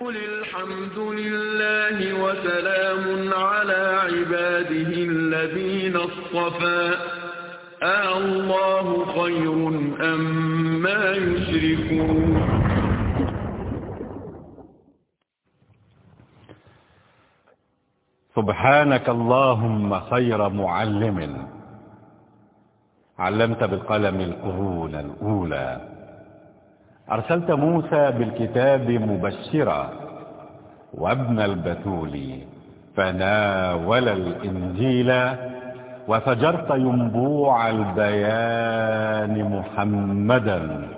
قل الحمد لله وسلام على عباده الذين اصطفى الله خير أم ما يشركون سبحانك اللهم خير معلم علمت بالقلم القرون الأولى أرسلت موسى بالكتاب مبشرا وابن البتول فناول الإنجيل وفجرت ينبوع البيان محمدا.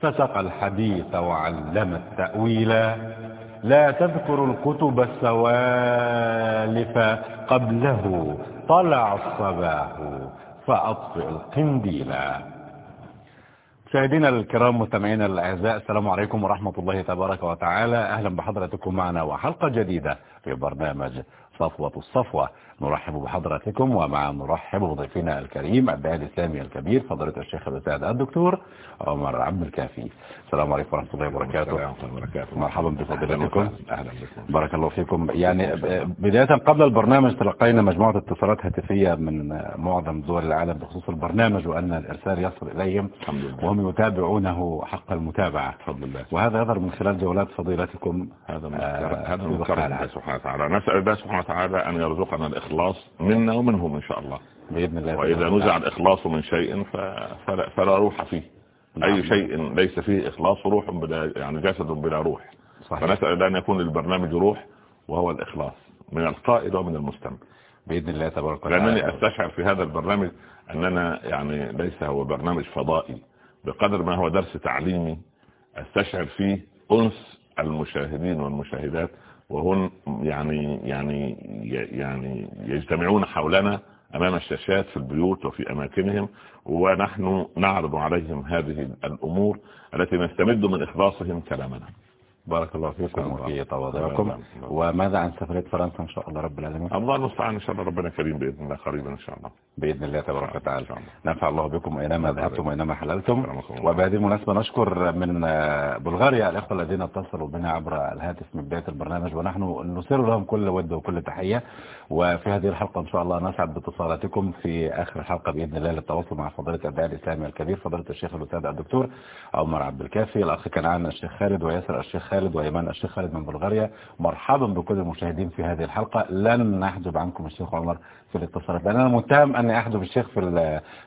فسق الحديث وعلم التأويل. لا تذكر الكتب السوالف قبله طلع الصباح فأطفئ القنديل. مشاهدينا الكرام مستمعينا الأعزاء السلام عليكم ورحمة الله تبارك وتعالى. أهلا بحضراتكم معنا وحلقة جديدة في برنامج صفوة الصفوة. نرحب بحضراتكم ومع نرحب بضيفنا الكريم الداعي الإسلامي الكبير فضيلة الشيخ الاستاذ الدكتور عمر عبد الكافي. السلام عليكم ورحمة الله وبركاته. مرحبا بفضيلتكم. أهلا بكم. بارك الله فيكم. يعني بداية قبل البرنامج تلقينا مجموعة اتصالات هاتفية من معظم دول العالم بخصوص البرنامج وأن الإرسال يصل إليهم. الحمد لله. وهم يتابعونه حق المتابعة. وهذا يظهر من خلال جولات فضيلتكم. هذا من آه، هذا من كرم العالم. الله سبحانه وتعالى. نسأل الله سبحانه وتعالى أن يرزقنا الإخلاص منا ومنهم إن شاء الله. بإذن الله وإذا نزع. الإخلاص من شيء فلا, فلا روح فيه. نعم. أي شيء ليس فيه إخلاص روح بلا يعني جسد بلا روح. صحيح. فنسأل أن يكون للبرنامج روح وهو الإخلاص من القائد ومن المستمع. بإذن الله تبارك لأنني وتعالى أستشعر في هذا البرنامج أننا يعني ليس هو برنامج فضائي. بقدر ما هو درس تعليمي أستشعر فيه أنس المشاهدين والمشاهدات وهم يعني يعني يعني يجتمعون حولنا أمام الشاشات في البيوت وفي أماكنهم ونحن نعرض عليهم هذه الأمور التي نستمد من إخلاصهم كلامنا. بارك الله فيكم. وفي تواضعكم. وماذا عن سفرية فرنسا إن شاء الله رب العالمين الله المستعان إن شاء الله ربنا كريم بإذن الله قريبا إن شاء الله بإذن الله تبارك وتعالى. نفع الله بكم أينما ذهبتم. وأينما حللتم. وبهذه المناسبة نشكر من بلغاريا الأخوة الذين اتصلوا بنا عبر الهاتف من بداية البرنامج ونحن نسر لهم كل ود وكل تحية وفي هذه الحلقة إن شاء الله نسعد باتصالاتكم في آخر الحلقة بإذن الله للتواصل مع فضيلة الداعي الإسلامي الكبير فضيلة الشيخ الأستاذ الدكتور عمر عبد الكافي الأخ كنعان الشيخ خالد وياسر الشيخ خالد وإيمان الشيخ خالد من بلغاريا. مرحبا بكل المشاهدين في هذه الحلقة. لن نحجب عنكم الشيخ عمر في الاتصالات لأن أنا متهم أني أحجب الشيخ في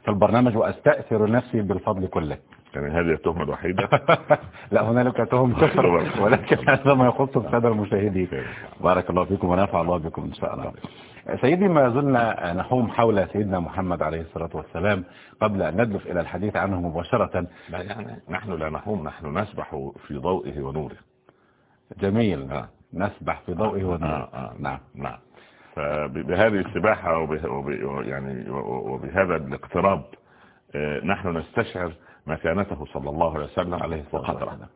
في البرنامج وأستأثر نفسي بالفضل كله. يعني هذه التهمة الوحيدة. لا هنالك تهم كفر ولكن هذا ما يخص السادة المشاهدين. بارك الله فيكم ونفع الله بكم إن شاء الله. سيدي ما زلنا نحوم حول سيدنا محمد عليه الصلاة والسلام قبل أن ندلف إلى الحديث عنه مباشرة. يعني نحن لا نحوم نحن نسبح في ضوئه ونوره. جميل. آه. نسبح في ضوئه ونوره آه آه نعم نعم. فبهذه السباحة وبه وب يعني وبهذا الاقتراب آه، نحن نستشعر مكانته صلى الله عليه وسلم عليه الصلاة وقدره والسلام.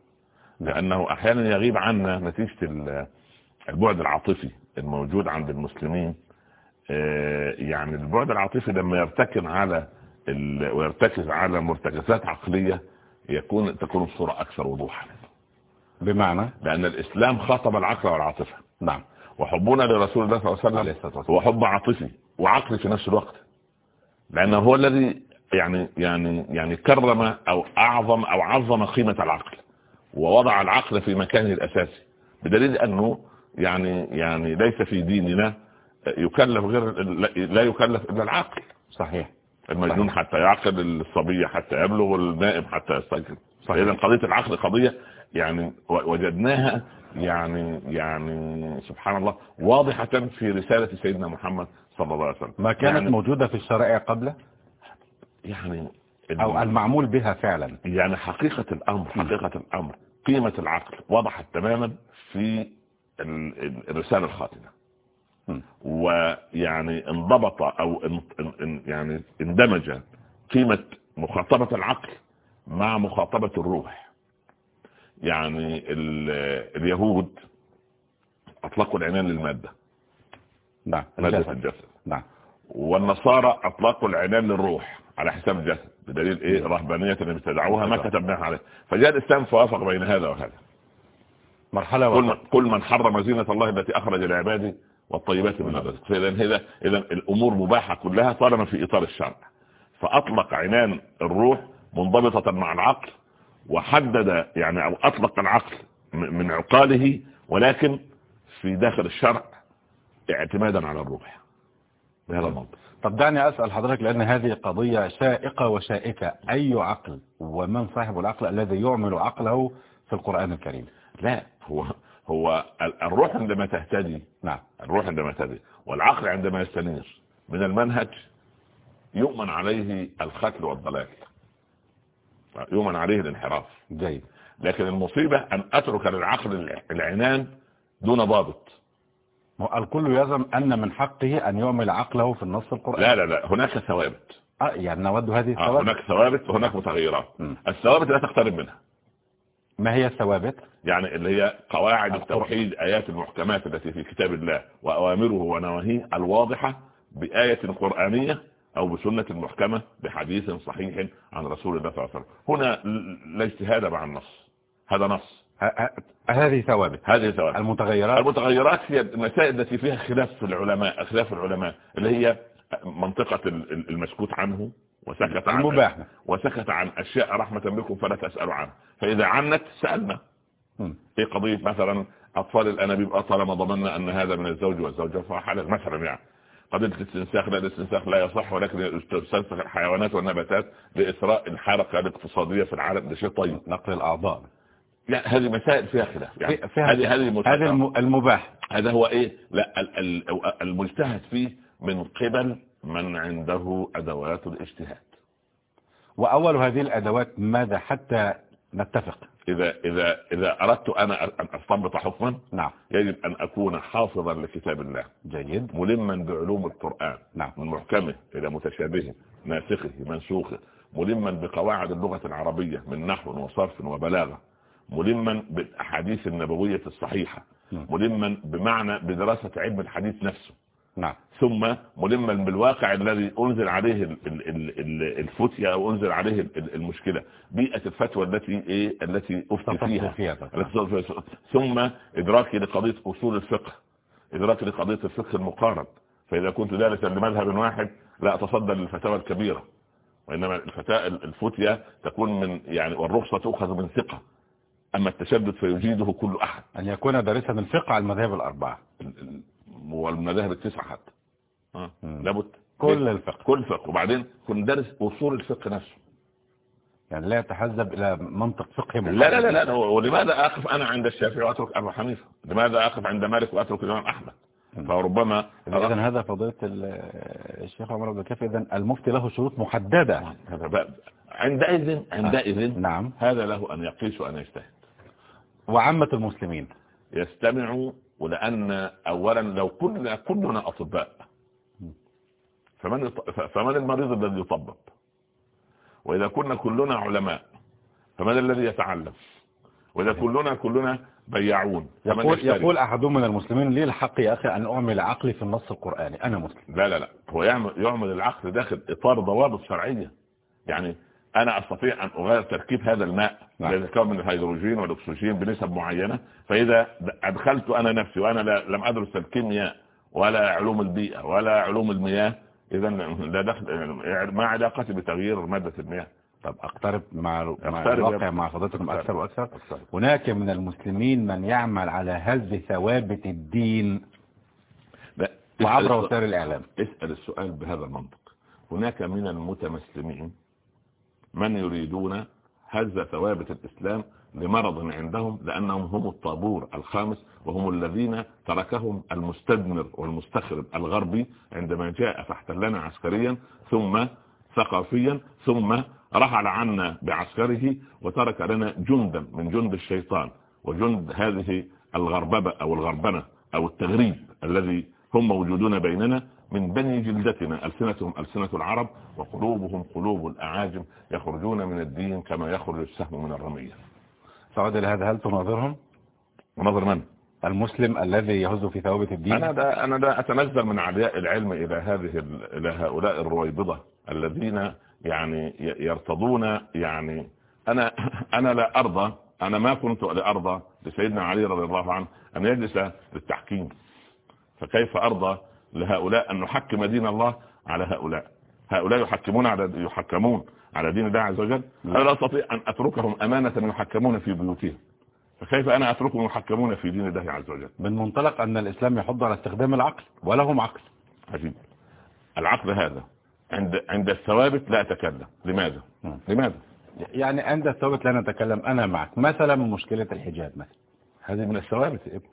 لأنه أحيانا يغيب عنا نتيجة ال- البعد العاطفي الموجود عند المسلمين. آه، يعني البعد العاطفي لما يرتكن على ال- ويرتكز على مرتكزات عقلية يكون تكون الصورة أكثر وضوحا. بمعنى لأن الإسلام خاطب العقل والعاطفة. نعم. وحبنا لرسول الله صلى الله عليه وسلم هو حب عاطفي وعقلي في نفس الوقت. لأنه هو الذي يعني يعني يعني كرم أو أعظم أو عظم قيمة العقل ووضع العقل في مكانه الأساسي. بدليل أنه يعني يعني ليس في ديننا يكلف غير لا يكلف إلا العقل. صحيح. المجنون حتى يعقل الصبي حتى يبلغ النائم حتى يستيقظ. صحيح. إذا قضية العقل قضية يعني وجدناها يعني يعني سبحان الله واضحة في رسالة سيدنا محمد صلى الله عليه وسلم. ما كانت يعني موجودة في الشرائع قبله يعني أو المعمول بها فعلا. يعني حقيقة الأمر حقيقة الأمر قيمة العقل وضحت تماما في ال- ال- الرسالة الخاتمة. ويعني انضبط ان- ان- يعني اندمج قيمة مخاطبة العقل مع مخاطبة الروح. يعني ال- اليهود أطلقوا العنان للمادة. نعم مادة الجسد. الجسد نعم. والنصارى أطلقوا العنان للروح على حساب الجسد بدليل إيه؟ رهبانية اللي ابتدعوها ما كتبناها عليه. فجاء الإسلام فوافق بين هذا وهذا. مرحلة كل, وسط كل من حرم زينة الله التي أخرج لعباده والطيبات من الرزق. فإذا إذا إذا الأمور مباحة كلها طالما في إطار الشرع. فأطلق عنان الروح منضبطة مع العقل وحدد يعني أو أطلق العقل من عقاله ولكن في داخل الشرع اعتمادا على الروح بهذا المنطق طب دعني أسأل حضرتك لأن هذه قضية شائقة وشائكة. أي عقل ومن صاحب العقل الذي يعمل عقله في القرآن الكريم؟ لا هو هو ال- الروح عندما تهتدي. نعم. الروح عندما تهتدي. والعقل عندما يستنير من المنهج يؤمن عليه الختل والضلال. يؤمن عليه الانحراف. جيد. لكن المصيبة أن أترك للعقل العنان دون ضابط. الكل يزعم أن من حقه أن يعمل عقله في النص القرآني لا لا لا. هناك ثوابت. آه يعني نود هذه آه، الثوابت؟ هناك ثوابت وهناك متغيرات. م. الثوابت لا تقترب منها. ما هي الثوابت؟ يعني اللي هي قواعد. التوحيد آيات المحكمات التي في كتاب الله وأوامره ونواهيه الواضحة بآية قرآنية أو بسنة محكمة بحديث صحيح عن رسول الله صلى الله عليه وسلم. هنا لا اجتهاد مع النص. هذا نص. هذه ثوابت. هذه ثوابت. المتغيرات. المتغيرات هي المسائل التي فيها خلاف في العلماء خلاف العلماء اللي هي منطقة ال- ال- المسكوت عنه وسكت عن المباح. وسكت عن أشياء رحمة بكم فلا تسألوا عنها. فإذا عنت سألنا. في قضية مثلا أطفال الأنابيب طالما ضمننا أن هذا من الزوج والزوجة فهو حلال مثلا يعني. قضية الاستنساخ لا الاستنساخ لا يصح ولكن تستنسخ الحيوانات والنباتات لإسراء الحركة الاقتصادية في العالم. ده شيء طيب. نقل الأعضاء. لا هذه مسائل فيها خلاف. يعني هذه هذه هذا المباح. هذا هو إيه؟ لا ال- ال- المجتهد فيه من قبل من عنده أدوات الاجتهاد. وأول هذه الأدوات ماذا؟ حتى نتفق. إذا إذا إذا أردت أنا أن أستنبط حكما نعم. يجب أن أكون حافظا لكتاب الله. جيد. ملما بعلوم القرآن نعم. من محكمه إلى متشابهه ناسخه منسوخه. ملما بقواعد اللغة العربية من نحو وصرف وبلاغة. ملما بالأحاديث النبوية الصحيحة. مم. ملما بمعنى بدراسة علم الحديث نفسه. نعم. ثم ملما بالواقع الذي أنزل عليه ال- ال- ال- ال- الفتية أو أنزل عليه ال- ال- المشكلة بيئة الفتوى التي إيه؟ التي أفتي فيها. فيها. ثم ادراكي لقضية أصول الفقه ادراكي لقضية الفقه المقارن. فإذا كنت دارسا لمذهب واحد لا أتصدى للفتاوى الكبيرة. وإنما الفتاة الفتية تكون من يعني والرخصة تؤخذ من ثقة. أما التشدد فيجيده كل أحد. أن يكون دارسا الفقه على المذاهب الأربعة. ال- ال- والمذاهب التسعة حتى. آه. لابد. كل الفقه. كل فقه. وبعدين كن دارس أصول الفقه نفسه. يعني لا يتحزب إلى منطق فقهي لا لا لا لا ولماذا أقف أنا عند الشافعي وأترك أبو حنيفة؟ لماذا أقف عند مالك وأترك الإمام أحمد. فربما إذا هذا فضيلة ال- الشيخ عمر عبد الكافي إذا المفتي له شروط هذا بقى- عندئذ عندئذ نعم. هذا له أن يقيس وأن يجتهد. وعامة المسلمين. يستمع ولأن اولا لو كنا كلنا أطباء. فمن فمن المريض الذي يطبب؟ وإذا كنا كلنا علماء فمن الذي يتعلم؟ وإذا كلنا كلنا بياعون فمن يقول؟ يقول أحدهم من المسلمين لي الحق يا أخي أن أعمل عقلي في النص القرآني؟ أنا مسلم. لا لا لا. هو يعمل, يعمل العقل داخل إطار ضوابط شرعية. يعني أنا أستطيع أن أغير تركيب هذا الماء نعم. يتكون من الهيدروجين والأكسجين بنسب معينة فإذا أدخلت أنا نفسي وأنا لم أدرس الكيمياء ولا علوم البيئة ولا علوم المياه اذا لا دخل ما علاقتي بتغيير مادة المياه طب أقترب مع, يا الواقع. مع فضيلتكم أكثر وأكثر أكثر. هناك من المسلمين من يعمل على هز ثوابت الدين وعبر وسائل الإعلام اسأل السؤال بهذا المنطق هناك من المتمسلمين من يريدون هز ثوابت الإسلام لمرض عندهم لأنهم هم الطابور الخامس وهم الذين تركهم المستدمر والمستخرب الغربي عندما جاء فاحتلنا عسكريا ثم ثقافيا ثم رحل عنا بعسكره وترك لنا جندا من جند الشيطان وجند هذه الغرببة أو الغربنة أو التغريب الذي هم موجودون بيننا من بني جلدتنا ألسنتهم ألسنة العرب وقلوبهم قلوب الأعاجم يخرجون من الدين كما يخرج السهم من الرمية. سعود إلى هذا هل تناظرهم؟ ونظر من؟ المسلم الذي يهز في ثوابت الدين؟ أنا دا أنا دا أتنزل من علياء العلم إلى هذه إلى هؤلاء الرويبضة الذين يعني يرتضون يعني. أنا أنا لا أرضى أنا ما كنت لارضى لسيدنا علي رضي الله عنه أن يجلس للتحكيم. فكيف أرضى؟ لهؤلاء أن نحكم دين الله على هؤلاء. هؤلاء يحكمون على يحكمون على دين الله عز وجل. أنا لا استطيع أن أتركهم أمانة يحكمون في بيوتهم؟ فكيف أنا أتركهم يحكمون في دين الله عز وجل؟ من منطلق أن الإسلام يحض على استخدام العقل ولهم عقل. عجيب. العقل هذا عند عند الثوابت لا أتكلم. لماذا؟ م. لماذا؟ يعني عند الثوابت لا نتكلم أنا معك. مثلا مشكلة الحجاب مثلا. هذه من الثوابت يا ابني.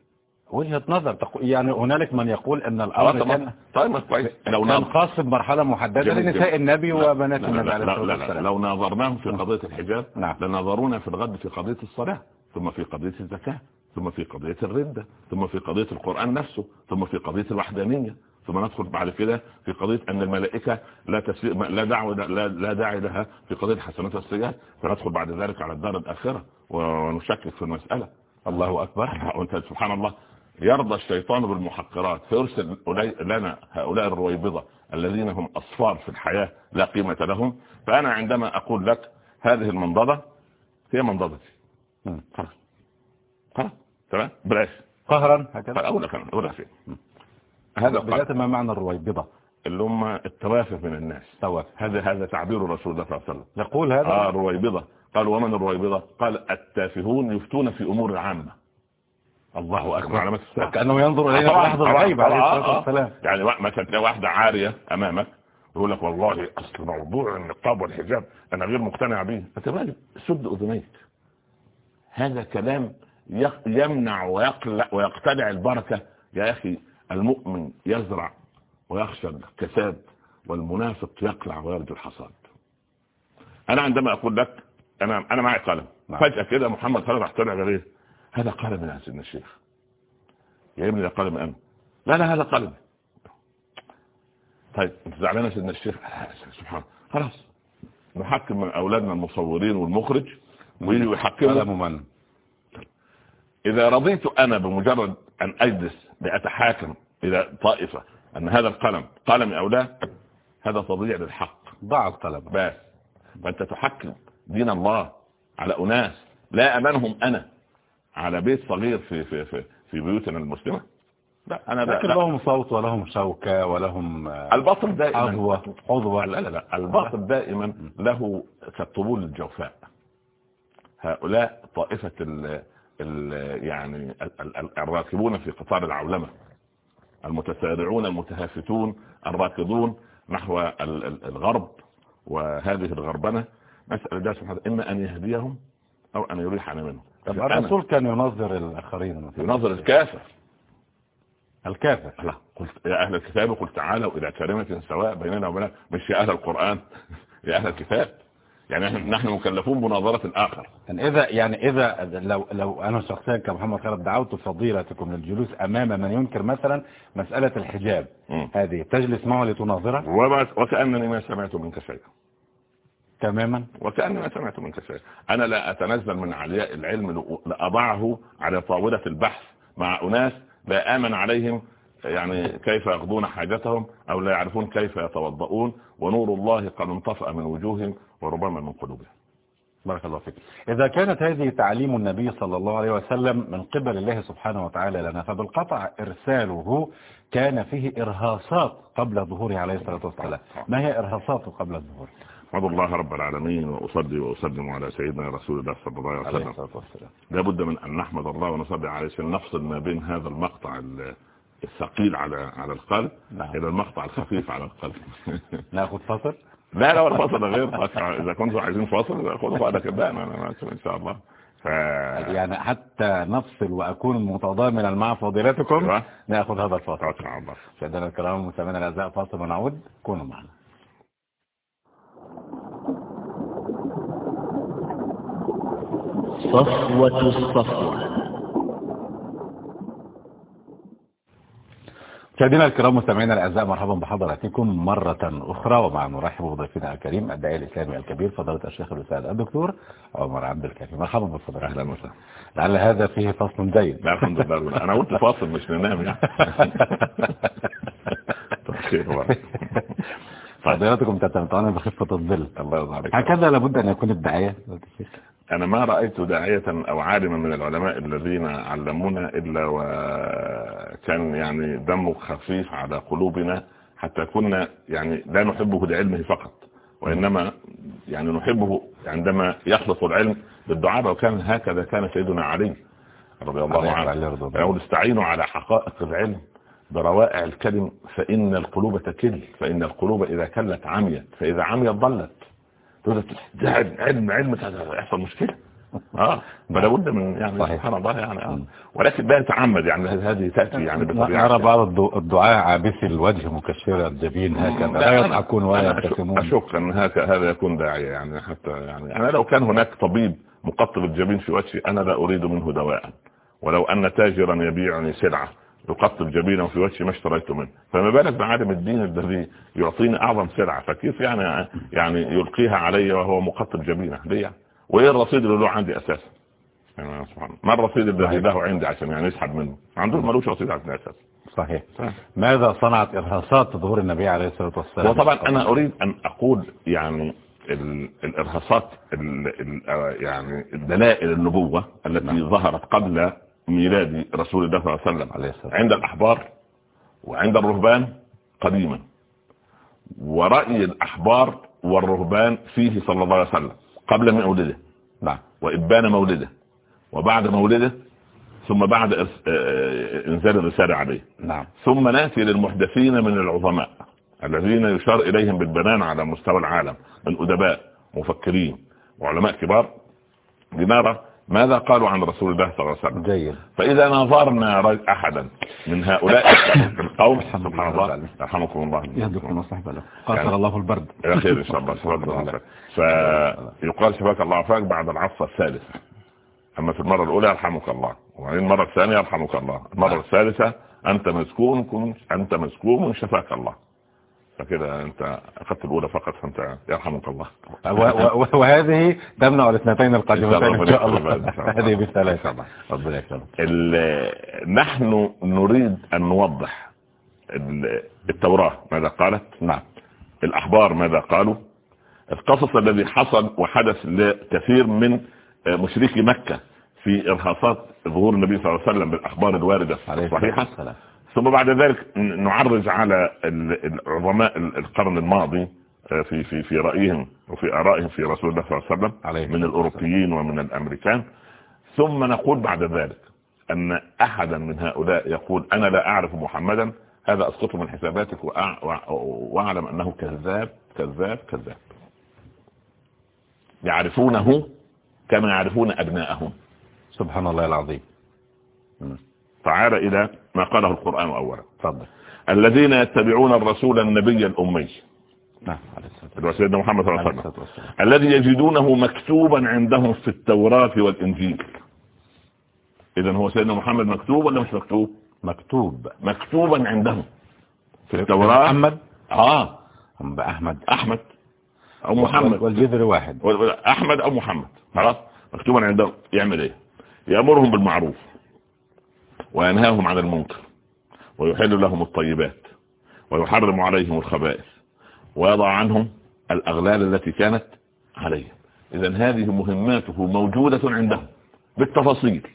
وجهة نظر. تقو... يعني هنالك من يقول إن آه، الامر طبعا. كان طيب كويس. لو كان خاص بمرحلة محددة جميل لنساء. النبي وبنات لا، النبي عليه لا، والسلام. لو ناظرناهم في قضية الحجاب نعم. لناظرونا في الغد في قضية الصلاة ثم في قضية الزكاة ثم في قضية الردة ثم في قضية القرآن نفسه ثم في قضية الوحدانية. ثم ندخل بعد كده في قضية أن الملائكة لا تسلي... لا دعوة لا, لا داعي لها في قضية الحسنات والسيئات. فندخل بعد ذلك على الدار الآخرة ونشكك في المسألة. الله أكبر. وانت سبحان الله. يرضى الشيطان بالمحقرات فيرسل لنا هؤلاء الرويبضة الذين هم أصفار في الحياة لا قيمة لهم. فأنا عندما أقول لك هذه المنضدة هي منضدتي. مم. خلاص خلاص تمام؟ بلاش. قهرا هكذا؟ لك لك شيء هذا بداية ما معنى الرويبضة؟ اللي هم التوافه من الناس. توافق هذا هذا تعبير رسول الله صلى الله عليه وسلم. يقول هذا؟ آه الرويبضة. قال ومن الرويبضة؟ قال التافهون يفتون في أمور عامة. الله أكبر. علامات الساعة. كأنه ينظر إلينا طبعاً، الغيب عليه الصلاة. والسلام يعني مثلا تلاقي واحدة عارية أمامك يقول لك والله أصل موضوع النقاب والحجاب أنا غير مقتنع به راجل سد أذنيك هذا كلام يمنع ويقلع ويقتلع البركة يا أخي المؤمن يزرع ويخشى الكساد والمنافق يقلع ويرجو الحصاد أنا عندما أقول لك أنا أنا معي قلم نعم. فجأة كده محمد راح طلع غير هذا قلم يا سيدنا الشيخ. يا ابني ده قلم أنا لا لا هذا قلم. طيب أنت زعلان يا سيدنا الشيخ؟ سبحان الله. خلاص. نحكم من أولادنا المصورين والمخرج ويجوا يحكموا قلم من إذا رضيت أنا بمجرد أن أجلس لأتحاكم إلى طائفة أن هذا القلم قلمي أو لا هذا تضييع للحق. ضع القلم. بس. فانت تحكم دين الله على أناس لا امانهم أنا. على بيت صغير في في في, في بيوتنا المسلمة. لا أنا لا, لكن لا. لهم صوت ولهم شوكة ولهم آه، الباطل دائما. عضوة عضوة لا لا لا. الباطل دائما له كالطبول الجوفاء. هؤلاء طائفة ال ال يعني ال- ال- ال- الراكبون في قطار العولمة. المتسارعون المتهافتون الراكضون نحو ال- ال- الغرب. وهذه الغربنة نسأل الله سبحانه إما أن يهديهم أو أن يريحنا منهم. طب الرسول كان ينظر الآخرين ينظر الكافر. الكافر. لا قلت يا أهل الكتاب قل تعالوا إلى كلمة سواء بيننا وبينك. مش يا أهل القرآن يا أهل الكتاب. يعني نحن- مكلفون بنظرة الآخر. يعني إذا يعني إذا لو لو أنا شخصيا كمحمد خالد دعوت فضيلتكم للجلوس أمام من ينكر مثلا مسألة الحجاب. مم. هذه تجلس معه لتناظره؟ وكأنني ما سمعت منك شيئا. تماما؟ وكأني ما سمعت منك شيئا أنا لا أتنزل من علياء العلم لأ- لأضعه على طاولة البحث مع أناس لا آمن عليهم يعني كيف يقضون حاجتهم أو لا يعرفون كيف يتوضؤون ونور الله قد انطفأ من وجوههم وربما من قلوبهم. بارك الله فيك. إذا كانت هذه تعليم النبي صلى الله عليه وسلم من قبل الله سبحانه وتعالى لنا فبالقطع إرساله كان فيه إرهاصات قبل ظهوره عليه الصلاة والسلام. ما هي إرهاصاته قبل الظهور؟ أحمد الله رب العالمين وأصلي وأسلم على سيدنا رسول الله صلى الله عليه وسلم. لابد من أن نحمد الله ونصلي عليه عشان نفصل ما بين هذا المقطع ال- الثقيل على على القلب. نعم. إلى المقطع الخفيف على القلب. نأخذ فصل؟ لا لا ولا فاصل غير. إذا كنتم عايزين فاصل خذوا بعد كده أنا أنا إن شاء الله. ف يعني حتى نفصل وأكون متضامنا مع فضيلتكم أيوة. نأخذ هذا الفصل. توكل على الله مشاهدينا الكرام ومستمعينا الأعزاء فاصل ونعود. كونوا معنا. صفوة الصفوة. مشاهدينا الكرام مستمعينا الأعزاء مرحبا بحضراتكم مرة أخرى ومع نرحب بضيفنا الكريم الداعي الإسلامي الكبير فضيلة الشيخ الأستاذ الدكتور عمر عبد الكافي مرحبا بفضلك أهلا وسهلا. لعل هذا فيه فصل جيد. لا الحمد لله. أنا قلت فاصل مش ننام يعني. طيب خير والله. فضيلتكم تتمتعون بخفة الظل. الله يرضى عليك هكذا لابد أن يكون الداعية. أنا ما رأيت داعية أو عالما من العلماء الذين علمونا إلا وكان يعني دمه خفيف على قلوبنا حتى كنا يعني لا نحبه لعلمه فقط وإنما يعني نحبه عندما يخلط العلم بالدعاء وكان هكذا كان سيدنا علي رضي الله عنه. يقول استعينوا على حقائق العلم بروائع الكلم فإن القلوب تكل فإن القلوب إذا كلت عميت فإذا عميت ضلت. تقول علم علم يحصل مشكلة. آه فلا بد من يعني صحيح. سبحان الله يعني آه. ولكن لا يتعمد يعني هذه تأتي يعني نرى بعض الدعاء عابثي الوجه مكشر الجبين هكذا. لا يضحكون ولا يبتسمون. أشك أن هذا يكون داعية يعني حتى يعني. أنا لو كان هناك طبيب مقطب الجبين في وجهي أنا لا أريد منه دواء. ولو أن تاجرا يبيعني سلعة. يقطب جبينه في وجهي ما اشتريت منه. فما بالك بعالم الدين الذي يعطيني أعظم سلعة؟ فكيف يعني يعني يلقيها علي وهو مقطب جبينه ليه وإيه الرصيد اللي له عندي أساسا؟ يعني سبحان ما الرصيد الذي له عندي عشان يعني يسحب منه؟ عنده ملوش رصيد عندي أساسا. صحيح. صحيح. ماذا صنعت إرهاصات ظهور النبي عليه الصلاة والسلام؟ وطبعا أنا أريد أن أقول يعني الإرهاصات يعني دلائل النبوة التي نعم. ظهرت قبل ميلاد رسول الله صلى الله عليه وسلم عليه السلام. عند الأحبار وعند الرهبان قديما. ورأي الأحبار والرهبان فيه صلى الله عليه وسلم قبل مولده. نعم. وإبان مولده. وبعد مولده. ثم بعد إنزال الرسالة عليه. نعم. ثم ناتي للمحدثين من العظماء الذين يشار إليهم بالبنان على مستوى العالم من أدباء مفكرين وعلماء كبار لنرى ماذا قالوا عن رسول الله صلى الله عليه وسلم؟ جيد. فإذا نظرنا أحدا من هؤلاء القوم سبحان الله. رحمكم الله. يهدكم وصحبه له قاتل الله البرد. يا خير إن شاء الله. فيقال شفاك الله عفاك بعد العصر الثالث. أما في المرة الأولى يرحمك الله. وبعدين المرة الثانية يرحمك الله. المرة نعم. الثالثة أنت مسكون أنت مسكون شفاك الله. فكده انت اخذت الأولى فقط فانت يرحمك الله. وهذه تمنع الاثنتين القادمتين إن شاء الله هذه بالثلاثة ربنا يكرمك. نحن نريد أن نوضح التوراة ماذا قالت؟ نعم. الاحبار ماذا قالوا؟ القصص الذي حصل وحدث لكثير من مشركي مكة في إرهاصات ظهور النبي صلى الله عليه وسلم بالأخبار الواردة الصحيحة. ثم بعد ذلك نعرج على العظماء القرن الماضي آه، في في في رأيهم وفي آرائهم في رسول الله صلى الله عليه وسلم من الأوروبيين ومن الأمريكان. ثم نقول بعد ذلك أن أحدا من هؤلاء يقول أنا لا أعرف محمدا هذا أسقطه من حساباتك وأعلم أنه كذاب كذاب كذاب. يعرفونه كما يعرفون أبناءهم. سبحان الله العظيم. تعال إلى ما قاله القرآن أولا. تفضل الذين يتبعون الرسول النبي الأمي. نعم سيدنا محمد صلى الله عليه وسلم. الذي يجدونه مكتوبا عندهم في التوراة والإنجيل. إذا هو سيدنا محمد مكتوب ولا مش مكتوب؟ مكتوب. مكتوبا عندهم في التوراة. محمد؟ آه. أحمد؟ أحمد أو محمد. والجذر واحد. أحمد أو محمد. خلاص؟ مكتوبا عندهم. يعمل إيه؟ يأمرهم بالمعروف. وينهاهم عن المنكر ويحل لهم الطيبات ويحرم عليهم الخبائث ويضع عنهم الأغلال التي كانت عليهم. إذا هذه مهماته موجودة عندهم بالتفاصيل.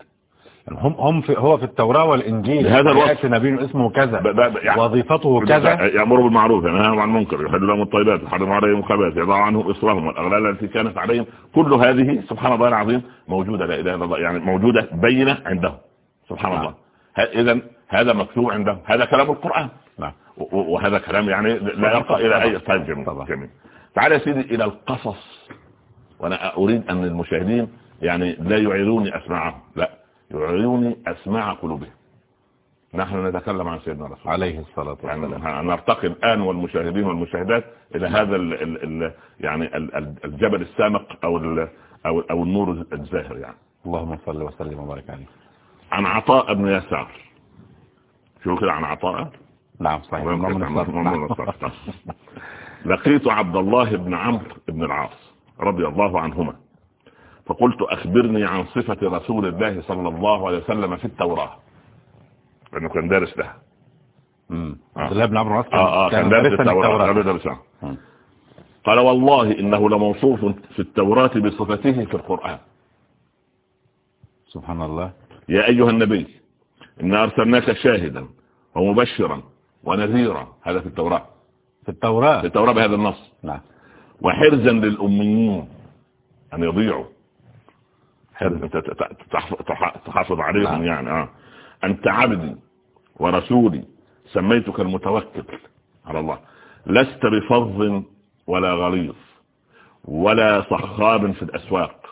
هم هم في هو في التوراة والإنجيل هذا الوقت نبي اسمه كذا يعني وظيفته كذا. يأمر بالمعروف ينهى عن المنكر يحل لهم الطيبات يحرم عليهم الخبائث يضع عنهم إصرهم والأغلال التي كانت عليهم. كل هذه سبحان الله العظيم موجودة لا إله إلا الله يعني موجودة بينة عندهم. سبحان الله. اذا هذا مكتوب عندهم هذا كلام القرآن. نعم. وهذا كلام يعني لا يرقى إلى أي طيب جميل, جميل. تعال يا سيدي إلى القصص. وأنا أريد أن المشاهدين يعني لا يعيروني أسماعهم. لا يعيروني أسماع قلوبهم. نحن نتكلم عن سيدنا رسول عليه الصلاة والسلام. يعني نرتقي الآن والمشاهدين والمشاهدات إلى هذا ال ال ال يعني الجبل السامق أو أو أو النور الزاهر يعني. اللهم صل وسلم وبارك عليه. عن عطاء بن يسار. شو كده عن عطاء؟ نعم صحيح. لقيت عبد الله بن عمرو بن العاص رضي الله عنهما. فقلت أخبرني عن صفة رسول الله صلى الله عليه وسلم في التوراة. لأنه كان دارس لها. عبد الله بن عمرو العاص آه آه كان دارس التوراة قال والله إنه لموصوف في التوراة بصفته في القرآن. سبحان الله. يا أيها النبي إنا أرسلناك شاهدا ومبشرا ونذيرا. هذا في التوراة. في التوراة. في التوراة بهذا النص. نعم. وحرزا للأميين أن يضيعوا. حرز. أنت تحف- تح- تحافظ عليهم نعم. يعني آه. أنت عبدي ورسولي سميتك المتوكل على الله. لست بفظ ولا غليظ ولا صخاب في الأسواق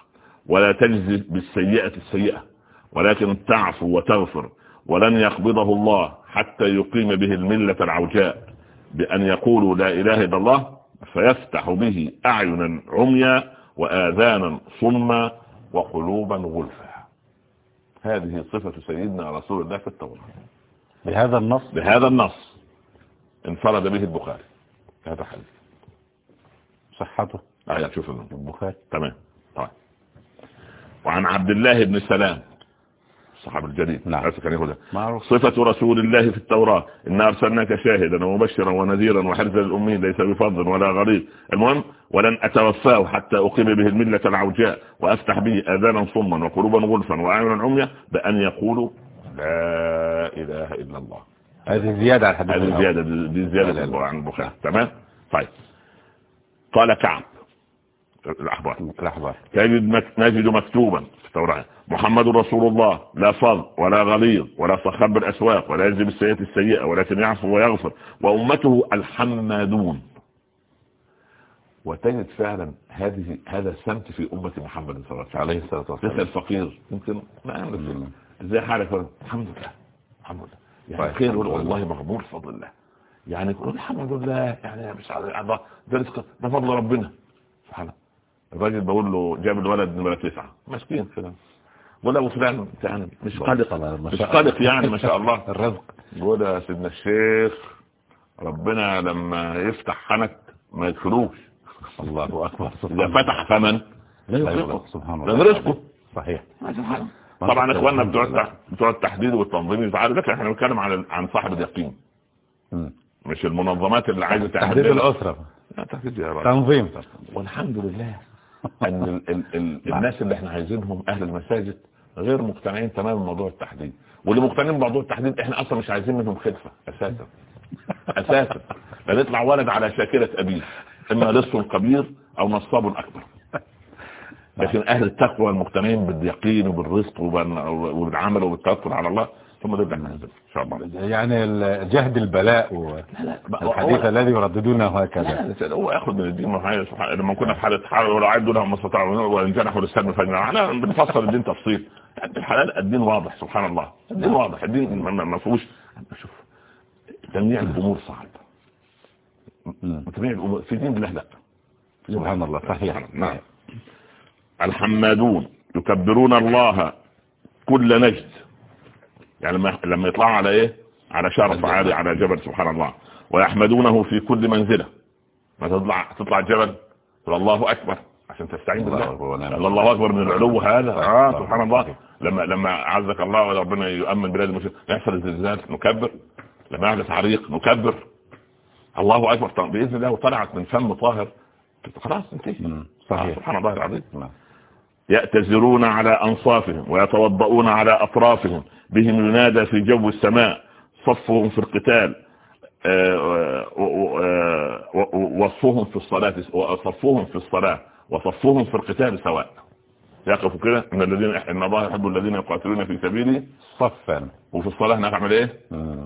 ولا تجزي بالسيئة السيئة. ولكن تعفو وتغفر ولن يقبضه الله حتى يقيم به الملة العوجاء بأن يقولوا لا إله إلا الله فيفتح به أعينا عميا وآذانا صما وقلوبا غلفا. هذه صفة سيدنا رسول الله في التوراة. بهذا النص؟ بهذا النص انفرد به البخاري. هذا حديث. صحته؟ آية شوف. البخاري؟ تمام. طيب. وعن عبد الله بن سلام الصحابي الجليل نعم. كان يقول معروف. صفة رسول الله في التوراة إنا أرسلناك شاهدا ومبشرا ونذيرا وحرزا للأمين ليس بفض ولا غليظ المهم ولن أتوفاه حتى أقيم به الملة العوجاء وأفتح به آذانا صما وقلوبا غلفا وأعينا عميا بأن يقولوا لا إله إلا الله. هذه زيادة على الحديث هذه. زيادة دي زيادة. عن البخاري. تمام؟ طيب. قال كعب. الأحبار الأحبار تجد نجد مكتوبا في التوراة. محمد رسول الله لا فض ولا غليظ ولا صخب الأسواق ولا يجزي بالسيئة السيئة ولكن يعفو ويغفر. وأمته الحمادون وتجد فعلا هذه هذا السمت في أمة محمد صلى الله عليه وسلم. تسأل فقير يمكن ما مم. إزاي حالك؟ الحمد لله. الحمد لله. يعني طيب. خير والله مغمور فضل الله. يعني الحمد لله يعني مش عارف ده رزق ده فضل ربنا. سبحان الله. الراجل بقول له جاب الولد نمرة تسعة. مسكين كده. بقول له فلان يعني مش قلق مش قلق يعني ما شاء الله. الرزق. بقول يا سيدنا الشيخ ربنا لما يفتح حنك ما يدخلوش. الله أكبر. إذا سبحان فتح فمن لا يغلقه سبحان الله. رزقه. صحيح. طبعا إخواننا بتوع بتوع التحديد والتنظيم يفعلوا لكن إحنا بنتكلم عن عن صاحب اليقين. مش المنظمات اللي عايزة تحديد تعمل الأسرة. لا تحديد يا راجل تنظيم. والحمد لله. إن ال ال ال الناس اللي إحنا عايزينهم أهل المساجد غير مقتنعين تماما بموضوع التحديد. واللي مقتنعين بموضوع التحديد إحنا أصلا مش عايزين منهم خلفه أساسا. أساسا. لا يطلع ولد على شاكلة أبيه إما لص كبير أو نصاب أكبر. لكن أهل التقوى المقتنعين باليقين وبالرزق وبال- وبالعمل وبالتوكل على الله ثم إحنا عايزينهم إن شاء الله. يعني جهد البلاء والحديث الذي يرددونه هكذا. لا هو ياخد من الدين لما كنا في حالة حرب ولو عدوا لهم ما استطاعوا وان جنحوا للسلم فجنحوا إحنا بنفسر الدين تفصيل. يعني الحلال الدين واضح سبحان الله. الدين واضح. الدين ما- فيهوش. شوف تجميع الأمور صعب. تجميع الأمور في دين الله لا سبحان الله صحيح. نعم. الحمادون يكبرون الله كل نجد. يعني لما لما يطلعوا على إيه؟ على شرف عالي على جبل سبحان الله. ويحمدونه في كل منزلة. ما تطلع تطلع جبل تقول الله أكبر. عشان تستعين الله بالله الله أكبر من العلو هذا. آه. سبحان الله. لما لما عزك الله وربنا يؤمن بلاد المسلمين. يحصل الزلزال نكبر. لما يحدث عريق نكبر. الله أكبر. بإذن الله وطلعت من فم طاهر. خلاص انتهي. آه، صحيح. سبحان الله العظيم. نعم. يأتزرون على أنصافهم ويتوضؤون على أطرافهم بهم ينادى في جو السماء صفهم في القتال آه، آه، وصفهم في الصلاة وصفهم في الصلاة وصفهم في القتال سواء يقفوا كده إن الذين إن الله يحب الذين يقاتلون في سبيله صفا وفي الصلاة هناك عمل إيه.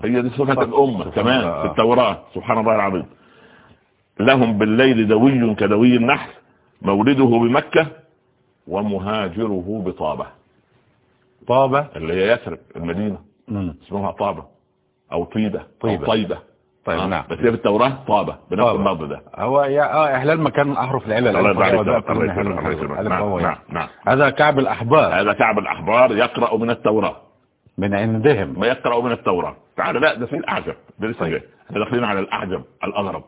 هي دي صفة صف. الأمة سبحان كمان. في التوراة سبحان الله العظيم لهم بالليل دوي كدوي النحل مولده بمكة ومهاجره بطابة. طابة؟ اللي هي يثرب المدينة. اسمها طابة. أو طيبة. طيبة. أو طيبة. طيب آه، نعم. بس هي في التوراة طابة بنفس. اللفظ ده. هو يا آه إحلال مكان من أحرف العلل. نعم، نعم. هذا كعب الأحبار. هذا كعب الأحبار يقرأ من التوراة. من عندهم. ما يقرأ من التوراة. تعال لا ده في الأعجب ده لسه جاي. إحنا داخلين على الأعجب الأغرب.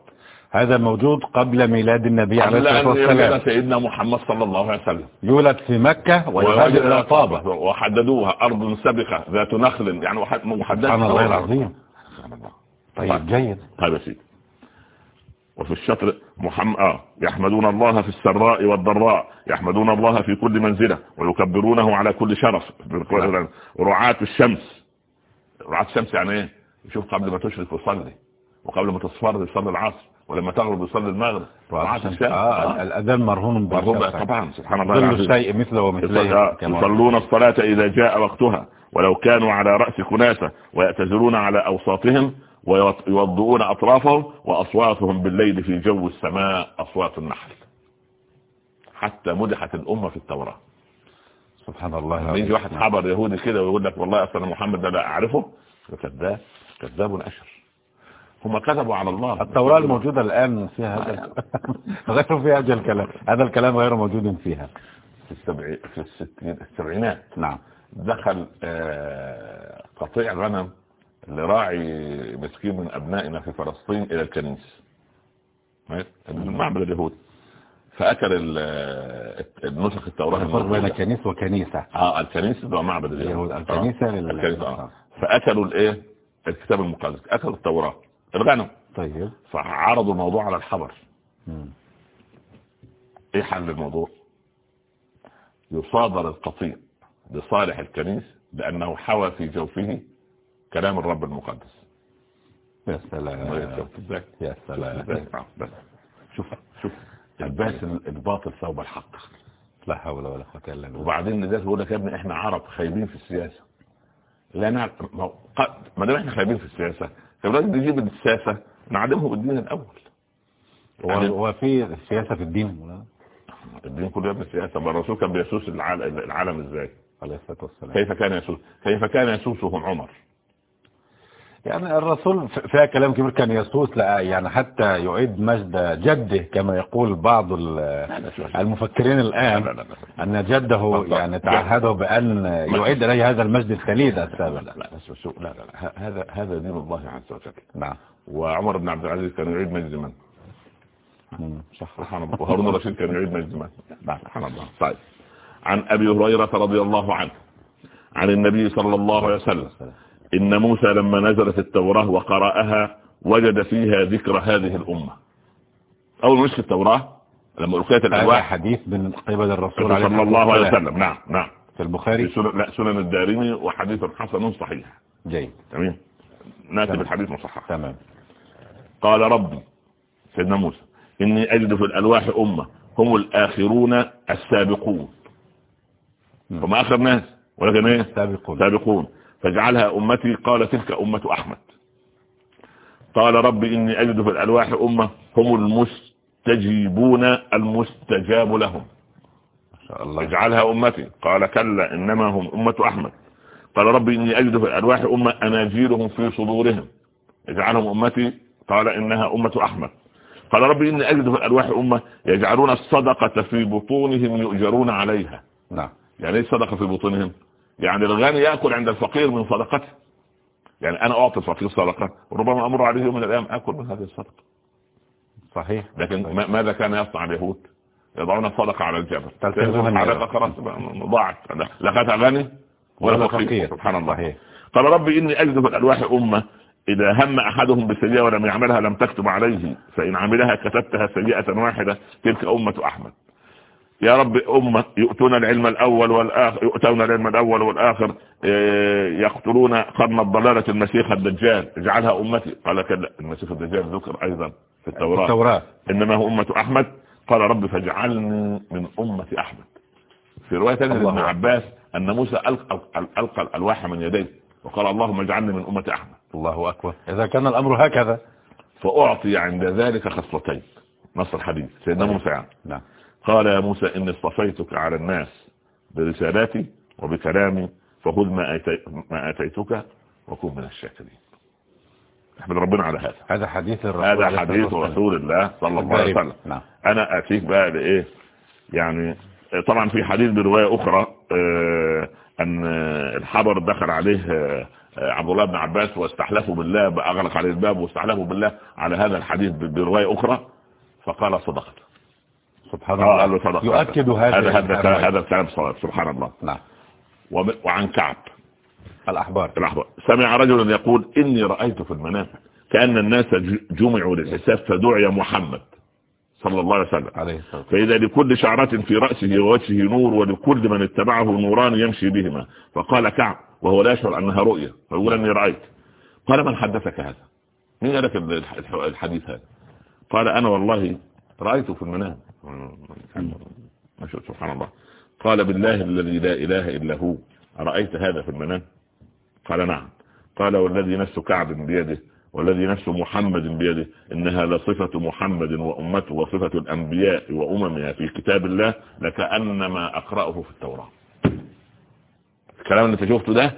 هذا موجود قبل ميلاد النبي عليه الصلاة والسلام. سيدنا محمد صلى الله عليه وسلم. يولد في مكة ويهاجر إلى طابة. وحددوها أرض سبخة ذات نخل يعني محددة سبحان الله العظيم. الله طيب. جيد. طيب يا سيدي. وفي الشطر محمد آه يحمدون الله في السراء والضراء يحمدون الله في كل منزلة ويكبرونه على كل شرف. رعاة الشمس. رعاة الشمس يعني إيه؟ يشوف قبل ما تشرق يصلي وقبل ما تصفر يصلي العصر. ولما تغرب يصلي المغرب آه. الأذان مرهون مرهون طبعا سبحان الله كل شيء مثله ومثله يصلون الصلاة إذا جاء وقتها ولو كانوا على رأس كناسة ويأتزرون على أوساطهم ويوضؤون أطرافهم وأصواتهم بالليل في جو السماء أصوات النحل. حتى مدحت الأمة في التوراة. سبحان الله يجي واحد حبر يهودي كده ويقول لك والله أصلا محمد ده لا أعرفه. كذاب كذاب أشر. هم كذبوا على الله. التوراة الموجودة الآن فيها هذا غير فيها هذا الكلام. هذا الكلام غير موجود فيها. في السبع في الستين السبعينات. نعم. دخل آه، قطيع غنم لراعي مسكين من أبنائنا في فلسطين إلى الكنيسة المعبد اليهودي فأكل النسخ التوراة الفرق بين كنيسة وكنيسة. آه الكنيسة ده معبد اليهود. الكنيسة آه. الكنيسة آه. فأكلوا الإيه؟ الكتاب المقدس. أكلوا التوراة. الغنم طيب. فعرضوا الموضوع على الحبر إيه حل الموضوع؟ يصادر القطيع لصالح الكنيسة لأنه حوى في جوفه كلام الرب المقدس. يا سلام. يا سلام. بس. شوف شوف. الباس الباطل ثوب الحق. لا حول ولا قوة إلا بالله. وبعدين الناس بيقول لك يا ابني إحنا عرب خايبين في السياسة. لا نعرف ما دام إحنا خايبين في السياسة فلازم نجيب السياسة نعدمه بالدين الأول. يعني هو في السياسة في الدين الدين كله ابن السياسة الرسول كان بيسوس العالم إزاي؟ عليه الصلاة والسلام. كيف كان يسوس؟ كيف كان يسوسهم عمر؟ يعني الرسول فيها كلام كبير كان يسوس يعني حتى يعيد مجد جده كما يقول بعض المفكرين الآن أن جده يعني تعهده بأن يعيد إليه هذا المجد الخليد السابق لا لا لا لا هذا هذا دين الله عز وجل نعم وعمر بن عبد العزيز كان يعيد مجد من سبحان الله وهارون الرشيد كان يعيد مجد من سبحان الله طيب عن أبي هريرة رضي الله عنه عن النبي صلى الله عليه وسلم إن موسى لما نزلت التوراة وقرأها وجد فيها ذكر هذه الأمة. أول مش في التوراة لما ألقيت الألواح حديث من قبل الرسول صلى الله عليه وسلم. نعم نعم. في البخاري. سنن لا سنن الدارمي وحديث حسن صحيح. جيد. تمام؟ ناسب الحديث مصحح. تمام. قال ربي سيدنا موسى إني أجد في الألواح أمة هم الآخرون السابقون. هم آخر ناس ولكن إيه؟ سابقون سابقون. فاجعلها أمتي قال تلك أمة أحمد. قال رب إني أجد في الألواح أمة هم المستجيبون المستجاب لهم. الله. اجعلها أمتي. قال كلا إنما هم أمة أحمد. قال رب إني أجد في الألواح أمة أناجيلهم في صدورهم. اجعلهم أمتي. قال إنها أمة أحمد. قال رب إني أجد في الألواح أمة يجعلون الصدقة في بطونهم يؤجرون عليها. نعم. يعني إيه الصدقة في بطونهم؟ يعني الغني يأكل عند الفقير من صدقته. يعني أنا أعطي الفقير صدقة وربما أمر عليه يوم من الأيام أكل من هذه الصدقة. صحيح. لكن صحيح. ماذا كان يصنع اليهود؟ يضعون الصدقة على الجبل. على خلاص ضاعت. كانت غني ولا فقير. سبحان الله. صحيح. قال ربي إني أجد في الألواح أمة. إذا هم أحدهم بسيئة ولم يعملها لم تكتب عليه فإن عملها كتبتها سيئة واحدة تلك أمة أحمد. يا رب أمة يؤتون العلم الأول والآخر يؤتون العلم الأول والآخر إيه، يقتلون قرن الضلالة المسيح الدجال اجعلها أمتي. قال كلا المسيح الدجال ذكر أيضا في التوراة, التوراة. إنما هو أمة أحمد. قال رب فاجعلني من أمة أحمد. في رواية ابن عباس أن موسى ألقى, ألقى الألواح من يديه وقال اللهم اجعلني من أمة أحمد. الله أكبر. إذا كان الأمر هكذا. فأعطي عند ذلك خصلتين. نص الحديث. سيدنا موسى نعم. قال يا موسى إني اصطفيتك على الناس برسالاتي وبكلامي فخذ ما, أتي ما أتيتك وكن من الشاكرين. أحمد ربنا على هذا. هذا حديث الرسول هذا حديث رسول الله صلى الله عليه وسلم. نعم. أنا أتيك بقى لإيه؟ يعني طبعا في حديث برواية أخرى آه أن الحبر دخل عليه آه عبد الله بن عباس واستحلفوا بالله أغلق عليه الباب واستحلفوا بالله على هذا الحديث برواية أخرى فقال صدقت. سبحان الله. قال له صدق. يؤكد هذا هذا هذا الكلام. صواب سبحان الله. نعم. وعن كعب. الأحبار الأحبار سمع رجل يقول إني رأيت في المنام كأن الناس جمعوا للحساب فدعي محمد صلى الله عليه وسلم. عليه الصلاة فإذا لكل شعرة في رأسه ووجهه نور ولكل من اتبعه نوران يمشي بهما. فقال كعب وهو لا يشعر أنها رؤية فيقول أني رأيت. قال من حدثك هذا؟ مين قال لك الحديث هذا؟ قال أنا والله رأيته في المنام. سبحان الله. قال بالله الذي لا إله إلا هو. أرأيت هذا في المنام؟ قال نعم. قال والذي نفس كعب بيده والذي نفس محمد بيده إنها لصفة محمد وأمته وصفة الأنبياء وأممها في كتاب الله لكأنما أقرأه في التوراة. الكلام اللي انت شفته ده